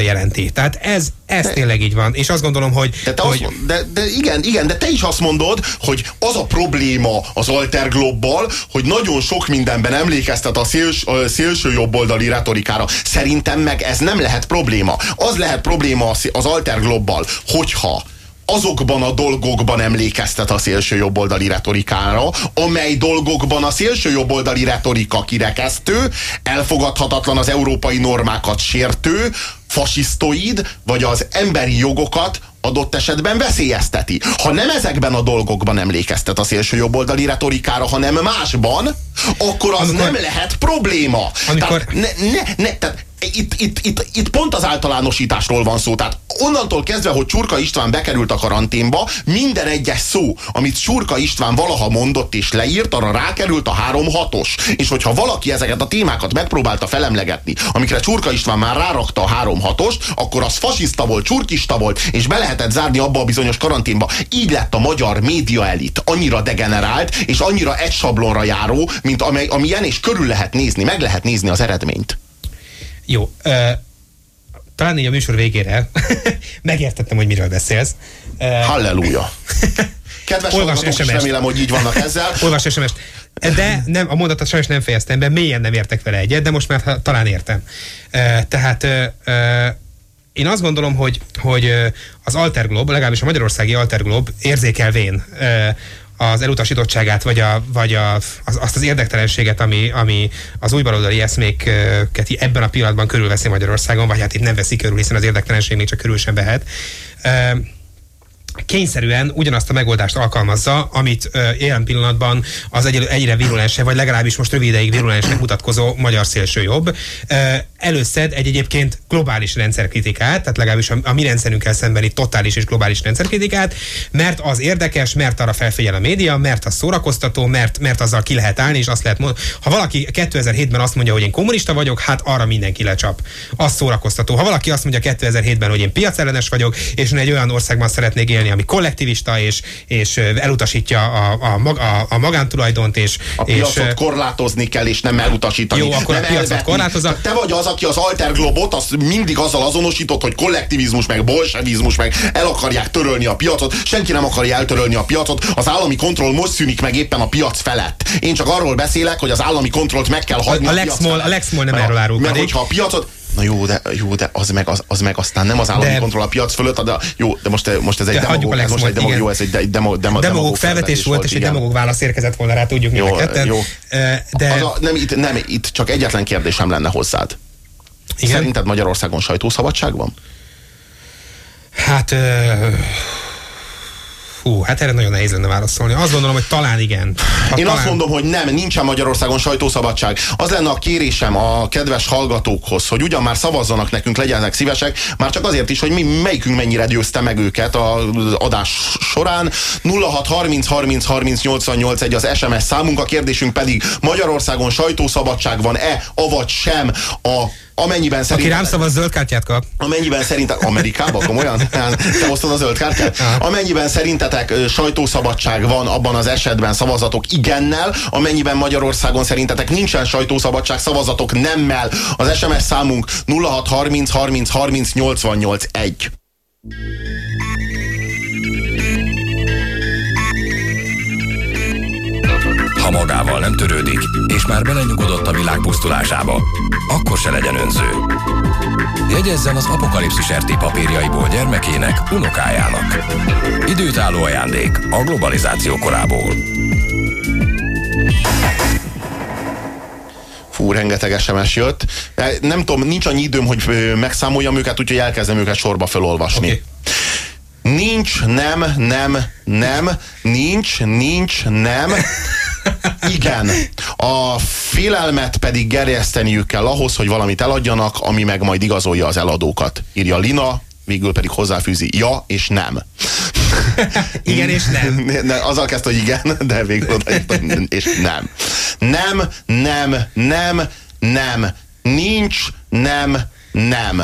jelenti. Tehát ez, ez tényleg így van. És azt gondolom, hogy, De, te hogy azt, mond- de, de igen, igen, de te is azt mondod, hogy az a probléma az Alterglobbal, hogy nagyon sok mindenben emlékeztet a, széls, a szélső jobboldali retorikára. Szerintem meg ez nem lehet probléma. Az lehet probléma az az Alterglobbal, hogyha azokban a dolgokban emlékeztet a szélső jobboldali retorikára, amely dolgokban a szélső jobboldali retorika kirekesztő, elfogadhatatlan az európai normákat sértő, fasisztoid, vagy az emberi jogokat adott esetben veszélyezteti. Ha nem ezekben a dolgokban emlékeztet a szélső jobboldali retorikára, hanem másban, akkor az amikor, nem lehet probléma. Amikor, tehát, ne, ne, ne, tehát itt, itt, itt, itt pont az általánosításról van szó. Tehát onnantól kezdve, hogy Csurka István bekerült a karanténba, minden egyes szó, amit Csurka István valaha mondott és leírt, arra rákerült a három hatos. És hogyha valaki ezeket a témákat megpróbálta felemlegetni, amikre Csurka István már rárakta a három hatost, akkor az fasiszta volt, csurkista volt, és be lehetett zárni abba a bizonyos karanténba. Így lett a magyar média elit annyira degenerált, és annyira egy sablonra járó, mint amely, amilyen, és körül lehet nézni, meg lehet nézni az eredményt. Jó. Uh, talán így a műsor végére *laughs* megértettem, hogy miről beszélsz. Uh, Halleluja! *laughs* Kedves Olvas is remélem, hogy így vannak ezzel. *laughs* Olvas sms De nem, a mondatot sajnos nem fejeztem be, mélyen nem értek vele egyet, de most már talán értem. Uh, tehát uh, én azt gondolom, hogy, hogy az Alterglob, legalábbis a magyarországi Alterglob érzékelvén az elutasítottságát, vagy, a, vagy a, az, azt az érdektelenséget, ami, ami az új baloldali eszméket ebben a pillanatban körülveszi Magyarországon, vagy hát itt nem veszi körül, hiszen az érdektelenség még csak körül sem vehet kényszerűen ugyanazt a megoldást alkalmazza, amit uh, jelen pillanatban az egy, egyre virulense, vagy legalábbis most rövid ideig virulensnek mutatkozó magyar szélsőjobb. Uh, előszed egy egyébként globális rendszerkritikát, tehát legalábbis a, a mi rendszerünkkel szembeni totális és globális rendszerkritikát, mert az érdekes, mert arra felfigyel a média, mert az szórakoztató, mert, mert azzal ki lehet állni, és azt lehet mondani. Ha valaki 2007-ben azt mondja, hogy én kommunista vagyok, hát arra mindenki lecsap. Az szórakoztató. Ha valaki azt mondja 2007-ben, hogy én piacellenes vagyok, és én egy olyan országban szeretnék élni, ami kollektivista, és, és elutasítja a, a, a, a magántulajdont, és... A piacot és, korlátozni kell, és nem elutasítani. Jó, akkor nem a piacot korlátozza. Te vagy az, aki az alterglobot, az mindig azzal azonosított, hogy kollektivizmus, meg bolsevizmus, meg el akarják törölni a piacot. Senki nem akarja eltörölni a piacot. Az állami kontroll most szűnik meg éppen a piac felett. Én csak arról beszélek, hogy az állami kontrollt meg kell hagyni a, a, a Lex Moll, a Lex Moll nem erről árulkodik. Mert hogyha a piacot, Na jó, de, jó, de az, meg, az, az meg aztán nem az állami de, kontroll a piac fölött, de jó, de most, most ez egy demagóg, ez most egy demagóg, jó, ez egy demo, demo, demagóg, felvetés volt, és egy demagóg válasz érkezett volna rá, tudjuk jó, ketten. Jó. De... Az a, nem, itt, nem, itt csak egyetlen kérdésem lenne hozzád. Igen? Szerinted Magyarországon sajtószabadság van? Hát... Uh Hú, hát erre nagyon nehéz lenne válaszolni. Azt gondolom, hogy talán igen. Ha Én talán... azt mondom, hogy nem, nincsen Magyarországon sajtószabadság. Az lenne a kérésem a kedves hallgatókhoz, hogy ugyan már szavazzanak nekünk, legyenek szívesek, már csak azért is, hogy mi melyikünk mennyire győzte meg őket az adás során. 06 30 30 30 88 egy az SMS számunk, a kérdésünk pedig Magyarországon sajtószabadság van-e, avagy sem a amennyiben szerint... Aki rám szavaz zöld kártyát kap. Amennyiben szerintek... Amerikában komolyan? *laughs* Te hoztad a zöld kártyát? Amennyiben szerintetek sajtószabadság van abban az esetben szavazatok igennel, amennyiben Magyarországon szerintetek nincsen sajtószabadság szavazatok nemmel. Az SMS számunk 0630 30 30 88 1. Ha magával nem törődik, és már belenyugodott a világ pusztulásába, akkor se legyen önző. Jegyezzen az apokalipszis RT papírjaiból gyermekének, unokájának. Időtálló ajándék a globalizáció korából. Fú, rengeteg SMS jött. Nem tudom, nincs annyi időm, hogy megszámoljam őket, úgyhogy elkezdem őket sorba felolvasni. Okay. Nincs, nem, nem, nem, nincs, nincs, nem, igen. A félelmet pedig gerjeszteniük kell ahhoz, hogy valamit eladjanak, ami meg majd igazolja az eladókat. Írja Lina, végül pedig hozzáfűzi ja és nem. igen és nem. *laughs* Ne, azzal kezdte, hogy igen, de végül odaírta, és nem. Nem, nem, nem, nem. Nincs, nem, nem.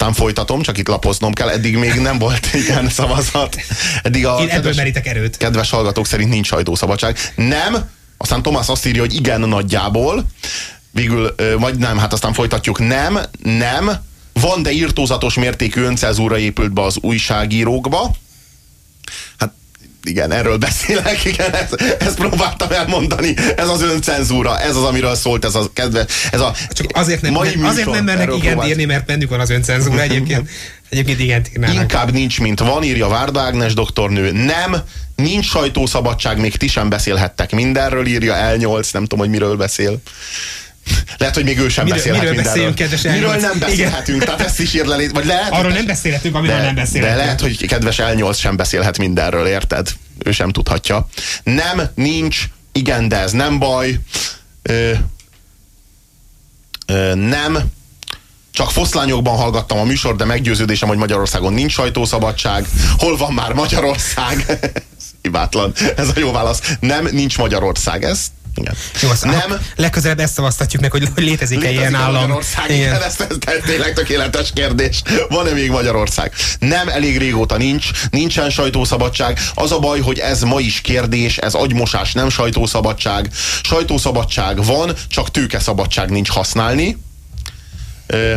Aztán folytatom, csak itt lapoznom kell, eddig még nem volt *laughs* igen szavazat. Eddig a Én kedves, ebből merítek erőt. Kedves hallgatók szerint nincs sajtószabadság. Nem, aztán Tomás azt írja, hogy igen nagyjából. Végül, vagy nem, hát aztán folytatjuk. Nem, nem, van, de írtózatos mértékű öncezúra épült be az újságírókba. Hát igen, erről beszélek, igen, ezt, ezt próbáltam elmondani. Ez az öncenzúra, ez az, amiről szólt ez a kedve, ez a Csak azért nem, mai nem, azért műsor, nem mernek próbált- írni, mert bennük van az öncenzúra egyébként. *laughs* Egyébként igent írnának. Inkább nincs, mint van, írja Várda Ágnes doktornő. Nem, nincs sajtószabadság, még ti sem beszélhettek mindenről, írja L8, nem tudom, hogy miről beszél. Lehet, hogy még ő sem Miről- beszélhet miről mindenről. beszéljünk, kedves Miről L8? nem beszélhetünk, tehát ezt is ír le, vagy lehet, Arról nem beszélhetünk, amiről de, nem de beszélhetünk. lehet, hogy kedves L8 sem beszélhet mindenről, érted? Ő sem tudhatja. Nem, nincs, igen, de ez nem baj. Ö, ö, nem, csak foszlányokban hallgattam a műsor, de meggyőződésem, hogy Magyarországon nincs sajtószabadság. Hol van már Magyarország? *laughs* Hibátlan. Ez a jó válasz. Nem, nincs Magyarország. Ez igen. Jó, azt nem, Legközelebb ezt szavaztatjuk meg, hogy, *laughs* létezik-e Létezik ilyen állam. Magyarország? Igen, ez, ez, ez tényleg tökéletes kérdés. Van-e még Magyarország? Nem, elég régóta nincs. Nincsen sajtószabadság. Az a baj, hogy ez ma is kérdés, ez agymosás, nem sajtószabadság. Sajtószabadság van, csak tőkeszabadság nincs használni. Ö,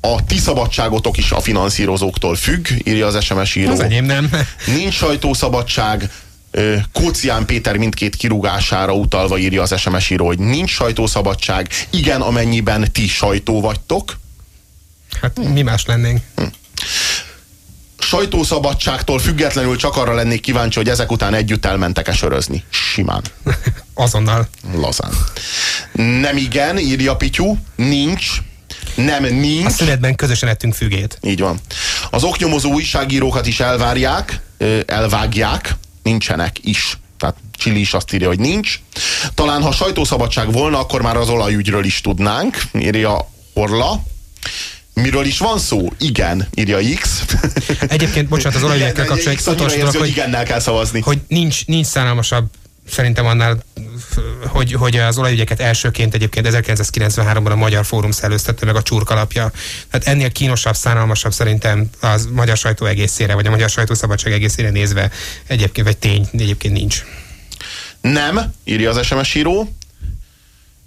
A ti szabadságotok is a finanszírozóktól függ, írja az SMS író. Az enyém nem. Nincs sajtószabadság, Kócián Péter mindkét kirúgására utalva írja az SMS író, hogy nincs sajtószabadság, igen, amennyiben ti sajtó vagytok. Hát mi más lennénk? Sajtószabadságtól függetlenül csak arra lennék kíváncsi, hogy ezek után együtt elmentek-e sörözni. Simán, *laughs* Azonnal. lazán. Nem igen, írja Pityú, nincs, nem A nincs. szünetben közösen ettünk fügét. Így van. Az oknyomozó újságírókat is elvárják, elvágják, nincsenek is. Tehát Csili is azt írja, hogy nincs. Talán ha sajtószabadság volna, akkor már az olajügyről is tudnánk, írja Orla. Miről is van szó? Igen, írja X. Egyébként, bocsánat, az olajügyekkel kapcsolatban utolsó dolog, hogy hogy, igennel kell szavazni. hogy nincs, nincs szánalmasabb szerintem annál, hogy, hogy az olajügyeket elsőként egyébként 1993-ban a Magyar Fórum szellőztette meg a csurkalapja. Tehát ennél kínosabb, szánalmasabb szerintem az magyar sajtó egészére, vagy a magyar sajtószabadság egészére nézve egyébként, vagy tény egyébként nincs. Nem, írja az SMS író.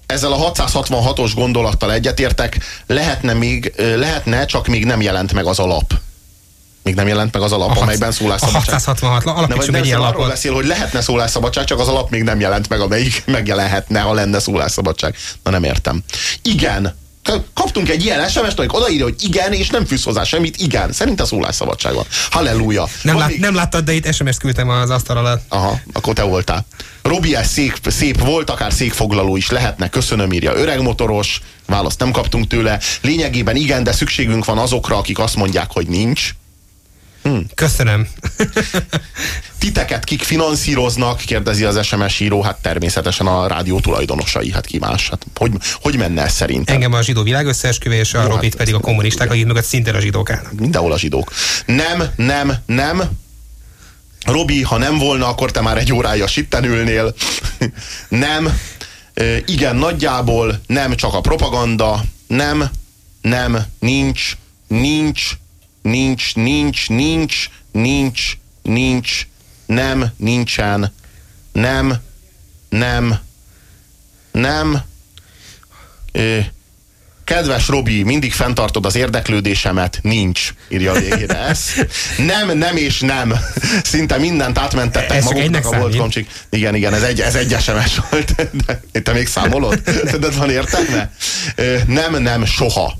Ezzel a 666-os gondolattal egyetértek, lehetne, még, lehetne, csak még nem jelent meg az alap. Még nem jelent meg az alap, A amelyben szólásszabadság. A 666, Nem, vagy alapítsunk nem egy ilyen szóval arról lapot. beszél, hogy lehetne szólásszabadság, csak az alap még nem jelent meg, amelyik *laughs* megjelenhetne, ha lenne szólásszabadság. Na nem értem. Igen. Kaptunk egy ilyen SMS-t, amelyik odaírja, hogy igen, és nem fűz hozzá semmit, igen. Szerinte szólásszabadság van. Halleluja. Nem, lát, még- nem láttad, de itt SMS-t küldtem az asztal alatt. Aha, akkor te voltál. Robi, szép, szép volt, akár székfoglaló is lehetne, köszönöm, írja öreg motoros, választ nem kaptunk tőle. Lényegében igen, de szükségünk van azokra, akik azt mondják, hogy nincs. Köszönöm. *laughs* Titeket kik finanszíroznak, kérdezi az SMS író, hát természetesen a rádió tulajdonosai, hát ki más. Hát hogy, hogy menne ez szerintem? Engem a zsidó világösszeesküvés, a Jó, Robit hát pedig a kommunisták, akik mögött szintén a zsidók állnak. Mindenhol a zsidók. Nem, nem, nem. Robi, ha nem volna, akkor te már egy órája sitten ülnél. *laughs* nem. Ö, igen, nagyjából nem csak a propaganda. Nem, nem, nincs, nincs, nincs, nincs, nincs, nincs, nincs, nem, nincsen, nem, nem, nem, ö, Kedves Robi, mindig fenntartod az érdeklődésemet, nincs, írja a végére ez. Nem, nem és nem. Szinte mindent átmentettek Ez maguknak a volt komcsik. Igen, igen, ez egy, ez egy SMS volt. De, te még számolod? *laughs* Szerinted van értelme? Nem, nem, soha.